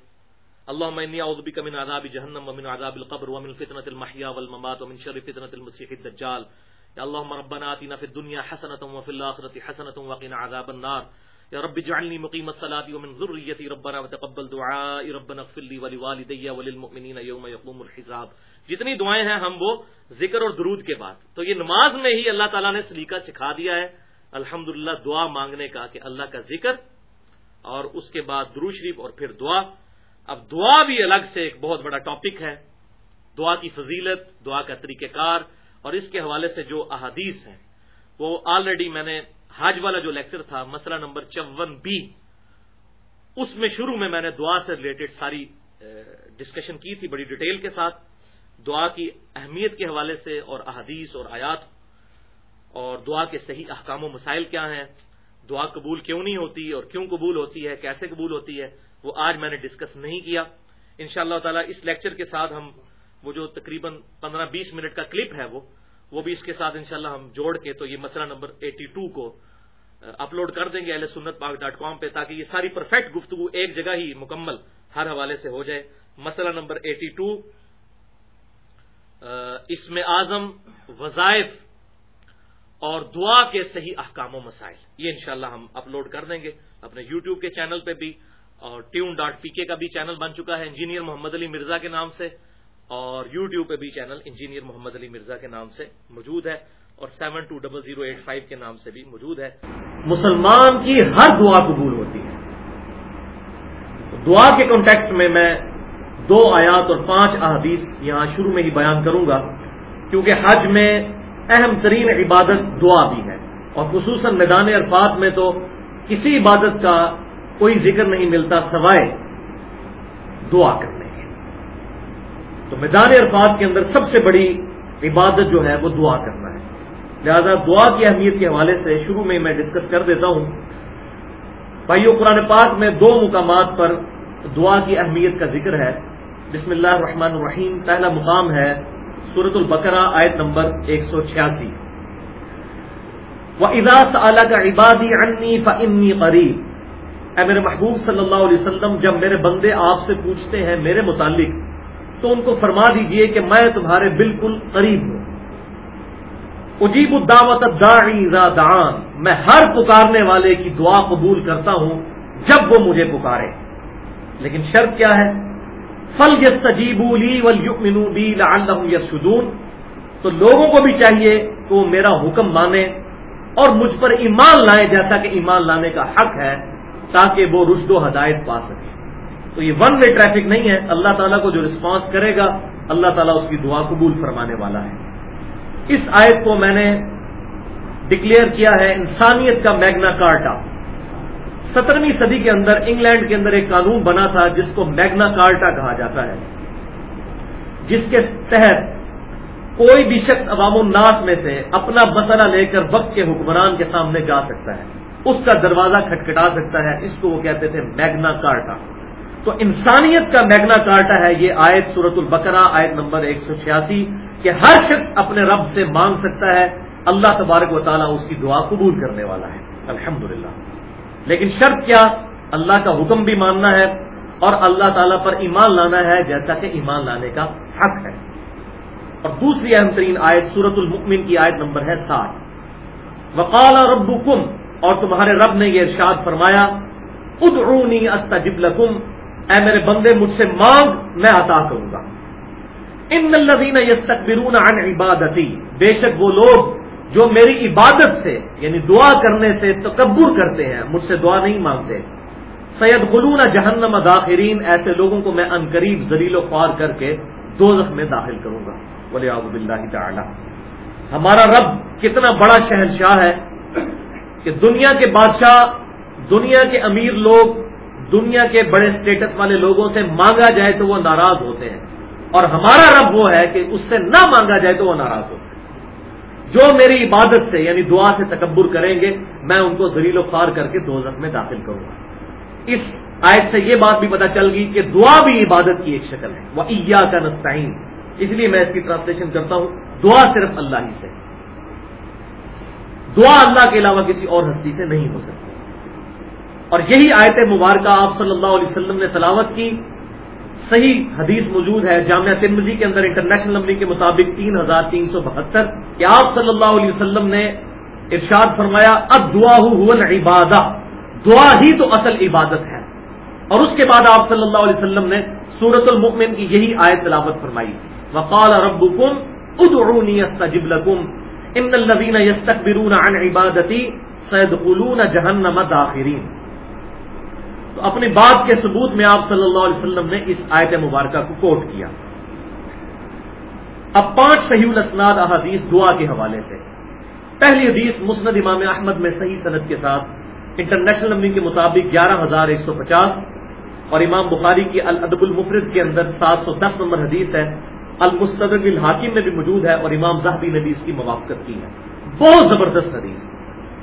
اللہ عنی اعوذ بک من عذاب جہنم ومن عذاب القبر ومن فتنة المحیا والممات ومن شر فتنة المسیح الدجال۔ یا اللهم ربنا آتنا في الدنيا حسنة وفي الآخرة حسنة وقنا عذاب النار۔ یا رب جعلنی مقیم الصلاة ومن ذریتی ربنا وتقبل دعائی ربنا اغفر لی ولوالدی وللمؤمنین یوم یقوم الحساب. جتنی دعائیں ہیں ہم وہ ذکر اور درود کے بعد. تو یہ نماز میں ہی اللہ تعالیٰ نے سلیقہ سکھا دیا ہے. الحمد دعا مانگنے کا کہ اللہ کا ذکر اور اس کے بعد درو شریف اور پھر دعا. اب دعا بھی الگ سے ایک بہت بڑا ٹاپک ہے. دعا کی فضیلت، دعا کا طریقہ کار اور اس کے حوالے سے جو احادیث ہیں، وہ آلریڈی میں نے حاج والا جو لیکچر تھا، مسئلہ نمبر چون بی، اس میں شروع میں میں نے دعا سے ریلیٹڈ ساری ڈسکشن کی تھی بڑی ڈیٹیل کے ساتھ، دعا کی اہمیت کے حوالے سے اور احادیث اور آیات، اور دعا کے صحیح احکام و مسائل کیا ہیں، دعا قبول کیوں نہیں ہوتی اور کیوں قبول ہوتی ہے، کیسے قبول ہوتی ہے، وہ آج میں نے ڈسکس نہیں کیا۔ ان شاء اللہ تعالیٰ اس لیکچر کے ساتھ ہم وہ جو تقریباً پندرہ بیس منٹ کا کلپ ہے وہ وہ بھی اس کے ساتھ انشاءاللہ ہم جوڑ کے تو یہ مسئلہ نمبر ایٹی ٹو کو اپلوڈ کر دیں گے اہل سنت پاک ڈاٹ کام پہ تاکہ یہ ساری پرفیکٹ گفتگو ایک جگہ ہی مکمل ہر حوالے سے ہو جائے۔ مسئلہ نمبر ایٹی ٹو اس میں اعظم، وظائف اور دعا کے صحیح احکام و مسائل، یہ انشاءاللہ ہم اپلوڈ کر دیں گے۔ اپنے یوٹیوب کے چینل پہ بھی اور ٹیون ڈاٹ پی کے کا بھی چینل بن چکا ہے، انجینئر محمد علی مرزا کے نام سے۔ اور یوٹیوب پہ بھی چینل انجینئر محمد علی مرزا کے نام سے موجود ہے اور seven two double zero eight five کے نام سے بھی موجود ہے۔ مسلمان کی ہر دعا قبول ہوتی ہے۔ دعا کے کانٹیکسٹ میں میں دو آیات اور پانچ احادیث یہاں شروع میں ہی بیان کروں گا، کیونکہ حج میں اہم ترین عبادت دعا بھی ہے۔ اور خصوصاً میدان عرفات میں تو کسی عبادت کا کوئی ذکر نہیں ملتا سوائے دعا کرنے۔ کے تو میدان عرفات کے اندر سب سے بڑی عبادت جو ہے وہ دعا کرنا ہے۔ لہذا دعا کی اہمیت کے حوالے سے شروع میں میں ڈسکس کر دیتا ہوں۔ بھائیو، قرآن پاک میں دو مقامات پر دعا کی اہمیت کا ذکر ہے۔ بسم اللہ الرحمن الرحیم، پہلا مقام ہے سورت البقرہ، آیت نمبر ایک سو چھیاسی۔ وہ اداس اعلیٰ کا عبادی انی فنی قریب اے میرے محبوب صلی اللہ علیہ وسلم، جب میرے بندے آپ سے پوچھتے ہیں میرے متعلق تو ان کو فرما دیجیے کہ میں تمہارے بالکل قریب ہوں۔ اجیب الدعوت داعی میں ہر پکارنے والے کی دعا قبول کرتا ہوں جب وہ مجھے پکارے۔ لیکن شرط کیا ہے؟ فل یس تجیبولی یسدون تو لوگوں کو بھی چاہیے کہ وہ میرا حکم مانے اور مجھ پر ایمان لائیں جیسا کہ ایمان لانے کا حق ہے، تاکہ وہ رشد و ہدایت پا سکے تو یہ ون وے ٹریفک نہیں ہے۔ اللہ تعالیٰ کو جو رسپانس کرے گا، اللہ تعالیٰ اس کی دعا قبول فرمانے والا ہے۔ اس آیت کو میں نے ڈکلیئر کیا ہے انسانیت کا میگنا کارٹا۔ سترویں صدی کے اندر، انگلینڈ کے اندر ایک قانون بنا تھا جس کو میگنا کارٹا کہا جاتا ہے۔ جس کے تحت کوئی بھی شخص عوام الناس میں سے اپنا مسئلہ لے کر وقت کے حکمران کے سامنے جا سکتا ہے۔ اس کا دروازہ کھٹکھٹا سکتا ہے۔ اس کو وہ کہتے تھے میگنا کارٹا۔ تو انسانیت کا میگنا کارٹا ہے یہ آیت سورت البقرہ، آیت نمبر ایک سو چھیاسی، کہ ہر شخص اپنے رب سے مانگ سکتا ہے، اللہ تبارک و تعالیٰ اس کی دعا قبول کرنے والا ہے الحمد لیکن شرط کیا؟ اللہ کا حکم بھی ماننا ہے اور اللہ تعالیٰ پر ایمان لانا ہے، جیسا کہ ایمان لانے کا حق ہے۔ اور دوسری اہم ترین آیت سورت المکمن کی آیت نمبر ہے سات۔ وقال رب اور تمہارے رب نے یہ ارشاد فرمایا، ادعونی استجب لکم اے میرے بندے، مجھ سے مانگ، میں عطا کروں گا۔ ان الذین یستکبرون عن عبادتی، بے شک وہ لوگ جو میری عبادت سے یعنی دعا کرنے سے تکبر کرتے ہیں، مجھ سے دعا نہیں مانگتے۔ سید غلون جہنم داخرین، ایسے لوگوں کو میں انقریب زلیل و خوار کر کے دو میں داخل کروں گا۔ بولے آب اللہ تعالی۔ ہمارا رب کتنا بڑا شہنشاہ ہے کہ دنیا کے بادشاہ، دنیا کے امیر لوگ دنیا کے بڑے اسٹیٹس والے لوگوں سے مانگا جائے تو وہ ناراض ہوتے ہیں۔ اور ہمارا رب وہ ہے کہ اس سے نہ مانگا جائے تو وہ ناراض ہوتے ہیں۔ جو میری عبادت سے یعنی دعا سے تکبر کریں گے، میں ان کو زلیل و خوار کر کے دو میں داخل کروں گا۔ اس آیت سے یہ بات بھی پتا چل گئی کہ دعا بھی عبادت کی ایک شکل ہے۔ وہ عیا کا نسطین اس لیے میں اس کی ٹرانسلیشن کرتا ہوں۔ دعا صرف اللہ ہی سے۔ دعا اللہ کے علاوہ کسی اور ہستی سے نہیں ہو سکتی۔ اور یہی آیت مبارکہ آپ صلی اللہ علیہ وسلم نے تلاوت کی۔ صحیح حدیث موجود ہے، جامعہ ترمزی کے اندر انٹرنیشنل نمبر کے مطابق تین ہزار تین سو بہتر۔ کہ آپ صلی اللہ علیہ وسلم نے ارشاد فرمایا، اب دعا عبادہ دعا ہی تو اصل عبادت ہے۔ اور اس کے بعد آپ صلی اللہ علیہ وسلم نے سورت المؤمن کی یہی آیت تلاوت فرمائی۔ وقال ربکم ادعونی استجب لکم۔ ان الذین یستکبرون عن عبادتی سیدخلون جہنم داخرین۔ تو اپنی بات کے ثبوت میں آپ صلی اللہ علیہ وسلم نے اس آیت مبارکہ کو کوٹ کیا۔ اب پانچ صحیح الاسناد احادیث دعا کے حوالے سے۔ پہلی حدیث مسند امام احمد میں صحیح صنعت کے ساتھ انٹرنیشنل نمبر کے مطابق گیارہ ہزار ایک سو پچاس اور امام بخاری کی الادب المفرد کے اندر سات سو دس نمبر حدیث ہے۔ المستدر الحاکم میں بھی موجود ہے اور امام زہبی نے بھی اس کی موافقت کی ہے۔ بہت زبردست حدیث۔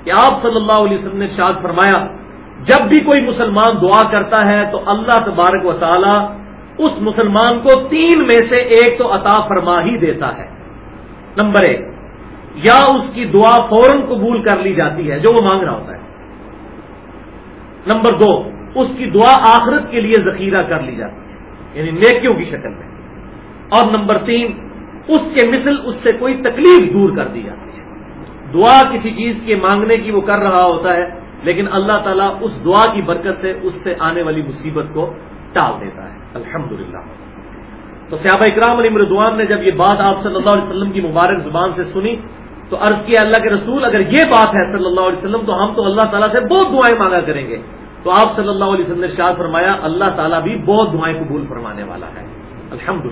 کہ آپ صلی اللہ علیہ وسلم نے شاد فرمایا جب بھی کوئی مسلمان دعا کرتا ہے تو اللہ تبارک و تعالی اس مسلمان کو تین میں سے ایک تو عطا فرما ہی دیتا ہے۔ نمبر ایک، یا اس کی دعا فوراً قبول کر لی جاتی ہے، جو وہ مانگ رہا ہوتا ہے۔ نمبر دو، اس کی دعا آخرت کے لیے ذخیرہ کر لی جاتی ہے یعنی نیکیوں کی شکل میں۔ اور نمبر تین، اس کے مثل اس سے کوئی تکلیف دور کر دی جاتی ہے۔ دعا کسی چیز کے مانگنے کی وہ کر رہا ہوتا ہے لیکن اللہ تعالیٰ اس دعا کی برکت سے اس سے آنے والی مصیبت کو ٹال دیتا ہے۔ الحمد تو صحابہ اکرام علی مردوان نے جب یہ بات آپ صلی اللہ علیہ وسلم کی مبارک زبان سے سنی تو عرض کیا اللہ کے رسول، اگر یہ بات ہے صلی اللہ علیہ وسلم، تو ہم تو اللہ تعالیٰ سے بہت دعائیں مانگا کریں گے۔ تو آپ صلی اللہ علیہ وسلم نے شاد فرمایا، اللہ تعالیٰ بھی بہت دعائیں قبول فرمانے والا ہے۔ الحمد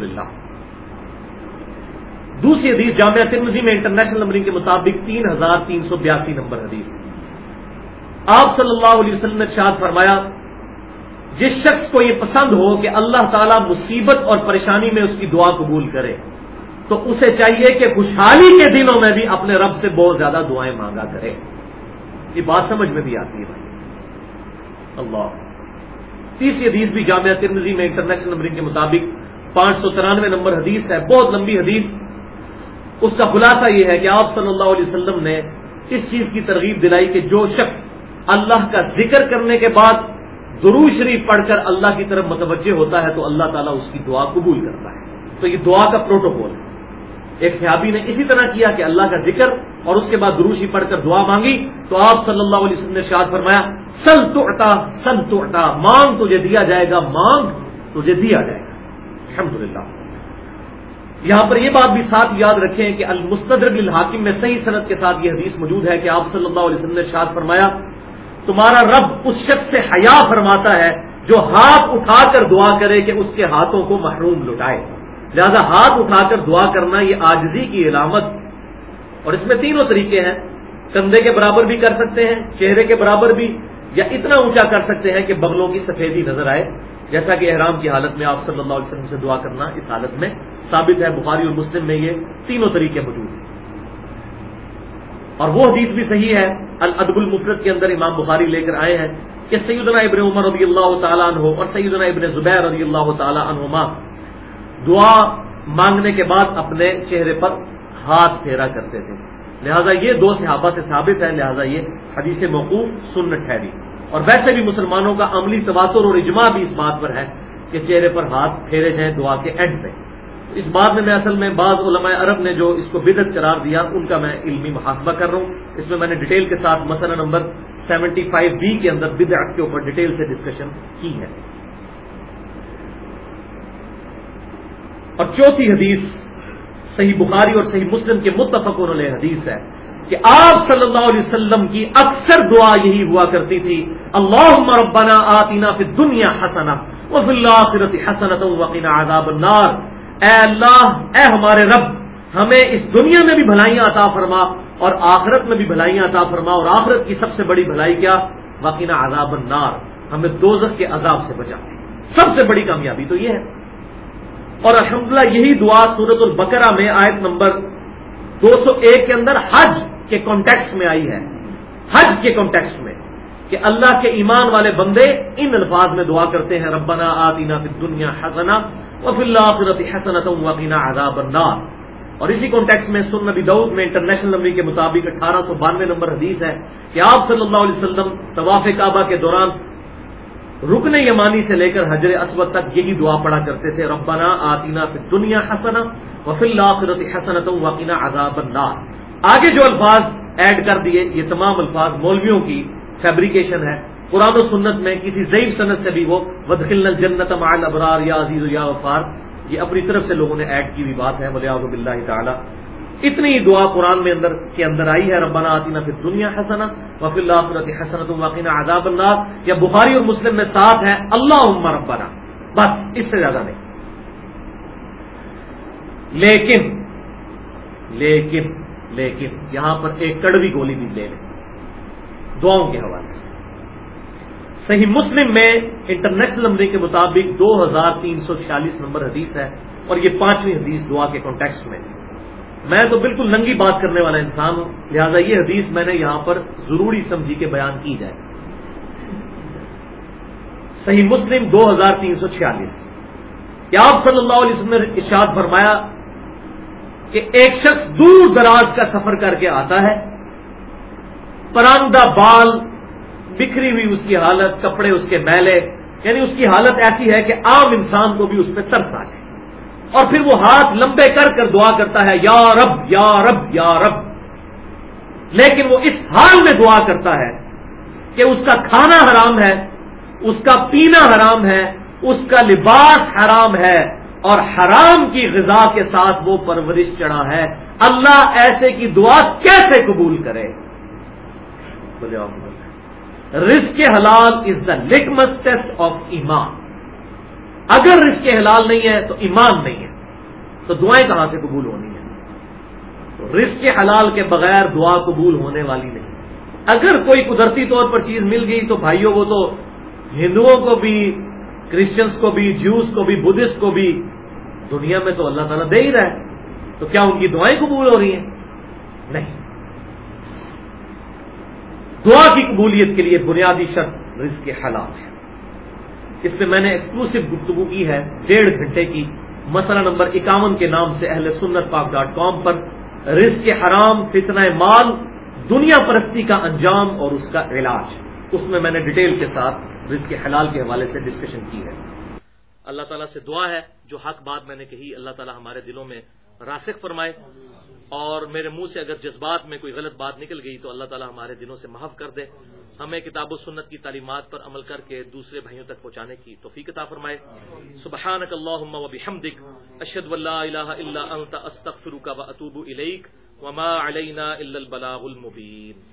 دوسری حدیث جامعہ ترمزی میں انٹرنیشنل نمبرنگ کے مطابق تین ہزار تین سو بیاسی نمبر حدیث۔ آپ صلی اللہ علیہ وسلم نے شاد فرمایا، جس شخص کو یہ پسند ہو کہ اللہ تعالیٰ مصیبت اور پریشانی میں اس کی دعا قبول کرے، تو اسے چاہیے کہ خوشحالی کے دنوں میں بھی اپنے رب سے بہت زیادہ دعائیں مانگا کرے۔ یہ بات سمجھ میں بھی آتی ہے بھائی۔ اللہ۔ تیسری حدیث بھی جامعہ ترمزی میں انٹرنیشنل نمبرنگ کے مطابق پانچ سو ترانوے نمبر حدیث ہے، بہت لمبی حدیث۔ اس کا خلاصہ یہ ہے کہ آپ صلی اللہ علیہ وسلم نے اس چیز کی ترغیب دلائی کہ جو شخص اللہ کا ذکر کرنے کے بعد درو شریف پڑھ کر اللہ کی طرف متوجہ ہوتا ہے تو اللہ تعالیٰ اس کی دعا قبول کرتا ہے۔ تو یہ دعا کا پروٹوکول ہے۔ ایک صحابی نے اسی طرح کیا کہ اللہ کا ذکر اور اس کے بعد دروشی پڑھ کر دعا مانگی تو آپ صلی اللہ علیہ وسلم نے شاد فرمایا سن تو اٹا سن تو اٹا مانگ تجھے دیا جائے گا، مانگ تجھے دیا جائے گا۔ الحمد یہاں پر یہ بات بھی ساتھ یاد رکھیں کہ المستدرک الحاکم میں صحیح صنعت کے ساتھ یہ حدیث موجود ہے کہ آپ صلی اللہ علیہ وسلم نے شاد فرمایا تمہارا رب اس شخص سے حیا فرماتا ہے جو ہاتھ اٹھا کر دعا کرے کہ اس کے ہاتھوں کو محروم لٹائے۔ لہذا ہاتھ اٹھا کر دعا کرنا یہ آجزی کی علامت۔ اور اس میں تینوں طریقے ہیں۔ کندھے کے برابر بھی کر سکتے ہیں، چہرے کے برابر بھی، یا اتنا اونچا کر سکتے ہیں کہ بغلوں کی سفیدی نظر آئے۔ جیسا کہ احرام کی حالت میں آپ صلی اللہ علیہ وسلم سے دعا کرنا اس حالت میں ثابت ہے، بخاری اور مسلم میں یہ تینوں طریقے موجود ہیں۔ اور وہ حدیث بھی صحیح ہے الادب المفرت کے اندر امام بخاری لے کر آئے ہیں کہ سیدنا ابن عمر رضی اللہ تعالیٰ عنہ اور سیدنا ابن زبیر رضی اللہ تعالیٰ عنہما دعا مانگنے کے بعد اپنے چہرے پر ہاتھ پھیرا کرتے تھے۔ لہذا یہ دو صحابہ سے ثابت ہے، لہذا یہ حدیث موقوف سن ٹھہری اور ویسے بھی مسلمانوں کا عملی تواتر اور اجماع بھی اس بات پر ہے کہ چہرے پر ہاتھ پھیرے جائیں، دعا کے اینڈ پہ اس بات میں میں اصل میں بعض علماء عرب نے جو اس کو بدت قرار دیا، ان کا میں علمی محاسبہ کر رہا ہوں۔ اس میں میں نے ڈیٹیل کے ساتھ مسئلہ نمبر سیونٹی فائیو بی کے اندر بدعت کے اوپر ڈیٹیل سے ڈسکشن کی ہے۔ اور چوتھی حدیث صحیح بخاری اور صحیح مسلم کے متفق انہوں حدیث ہے کہ آپ صلی اللہ علیہ وسلم کی اکثر دعا یہی ہوا کرتی تھی اللہ ربنا آتینا فی دنیا حسنا وفی الاخرت حسنت وقینا عذاب النار۔ اے اللہ، اے ہمارے رب، ہمیں اس دنیا میں بھی بھلائیاں عطا فرما اور آخرت میں بھی بھلائیاں عطا فرما اور آخرت کی سب سے بڑی بھلائی کیا؟ وقینا عذاب النار۔ ہمیں دوزخ کے عذاب سے بچا۔ سب سے بڑی کامیابی تو یہ ہے۔ اور الحمدللہ یہی دعا سورت البقرہ میں آیت نمبر دو سو ایک کے اندر حج کے کانٹیکس میں آئی ہے۔ حج کے کانٹیکس میں۔ کہ اللہ کے ایمان والے بندے ان الفاظ میں دعا کرتے ہیں، ربنا آتینا فی دنیا حسنا وفی اللہ حسنت وقینا عذاب النار۔ اور اسی کانٹیکس میں سن نبی دعود میں انٹرنیشنل نمبر کے مطابق اٹھارہ سو بانوے نمبر حدیث ہے کہ آپ صلی اللہ علیہ وسلم طواف کعبہ کے دوران رکن یمانی سے لے کر حجر اسود تک یہی دعا پڑا کرتے تھے، ربنا آتینا فی دنیا حسنا وفی اللہ حسنت وقینا عذاب النار۔ آگے جو الفاظ ایڈ کر دیے، یہ تمام الفاظ مولویوں کی فیبریکیشن ہے۔ قرآن و سنت میں کسی ضعیف صنعت سے بھی وہ ودخل الجنت مع الابرار یا عزیز یا وفار یہ اپنی طرف سے لوگوں نے ایڈ کی بھی بات ہے ولیاض باللہ تعالی۔ اتنی دعا قرآن میں اندر کے اندر آئی ہے، ربنا آتینا فی دنیا حسنا وفی اللہ حسنت واقعہ عذاب اللہ یا بخاری اور مسلم میں ساتھ ہے اللہ عمر ربنا۔ بس، اس سے زیادہ نہیں۔ لیکن لیکن لیکن، یہاں پر ایک کڑوی گولی بھی لے لیں۔ دعاؤں کے حوالے سے۔ صحیح مسلم میں انٹرنیشنل نمبر کے مطابق دو ہزار تین سو چھیالیس نمبر حدیث ہے اور یہ پانچویں حدیث دعا کے کانٹیکس میں۔ میں تو بالکل ننگی بات کرنے والا انسان ہوں، لہذا یہ حدیث میں نے یہاں پر ضروری سمجھی کے بیان کی جائے۔ صحیح مسلم دو ہزار تین سو چھیالیس۔ کیا آپ صلی اللہ علیہ وسلم نے ارشاد فرمایا کہ ایک شخص دور دراز کا سفر کر کے آتا ہے؟ پراندہ بال بکھری ہوئی اس کی حالت، کپڑے اس کے میلے یعنی اس کی حالت ایسی ہے کہ عام انسان کو بھی اس پہ ترس آ جائے۔ اور پھر وہ ہاتھ لمبے کر کر دعا کرتا ہے، یا رب یا رب یا رب۔ لیکن وہ اس حال میں دعا کرتا ہے کہ اس کا کھانا حرام ہے، اس کا پینا حرام ہے، اس کا لباس حرام ہے، اور حرام کی غذا کے ساتھ وہ پرورش چڑھا ہے۔ اللہ ایسے کی دعا کیسے قبول کرے؟ رزق حلال is the litmus test of ایمان۔ اگر رزق حلال نہیں ہے تو ایمان نہیں ہے۔ تو دعائیں کہاں سے قبول ہونی ہیں؟ تو رزق حلال کے بغیر دعا قبول ہونے والی نہیں۔ اگر کوئی قدرتی طور پر چیز مل گئی تو بھائیوں وہ تو ہندوؤں کو بھی کرسچنس کو بھی جوس کو بھی، بدھسٹ کو بھی دنیا میں تو اللہ تعالیٰ دے ہی رہا ہے۔ تو کیا ان کی دعائیں قبول ہو رہی ہیں؟ نہیں۔ دعا کی قبولیت کے لیے بنیادی شرط رزق کے حالات ہے۔ اس میں میں نے ایکسکلوسو گفتگو کی ہے ڈیڑھ گھنٹے کی۔ مسئلہ نمبر اکاون کے نام سے اہل سنت پاک ڈاٹ کام پر رزق حرام فتنہ مال دنیا پرستی کا انجام اور اس کا علاج۔ اس میں میں نے ڈیٹیل کے ساتھ رزق کے حلال کے حوالے سے ڈسکشن کی ہے۔ اللہ تعالیٰ سے دعا ہے، جو حق بات میں نے کہی، اللہ تعالیٰ ہمارے دلوں میں راسخ فرمائے۔ اور میرے منہ سے اگر جذبات میں کوئی غلط بات نکل گئی تو اللہ تعالیٰ ہمارے دنوں سے محف کر دے۔ ہمیں کتاب و سنت کی تعلیمات پر عمل کر کے دوسرے بھائیوں تک پہنچانے کی توفیق عطا فرمائے۔ سبحانک اللہم و بحمدک، اشہد واللہ الہ الا انت، استغفرک و اتوب الیک، وما علینا الا البلاغ المبین۔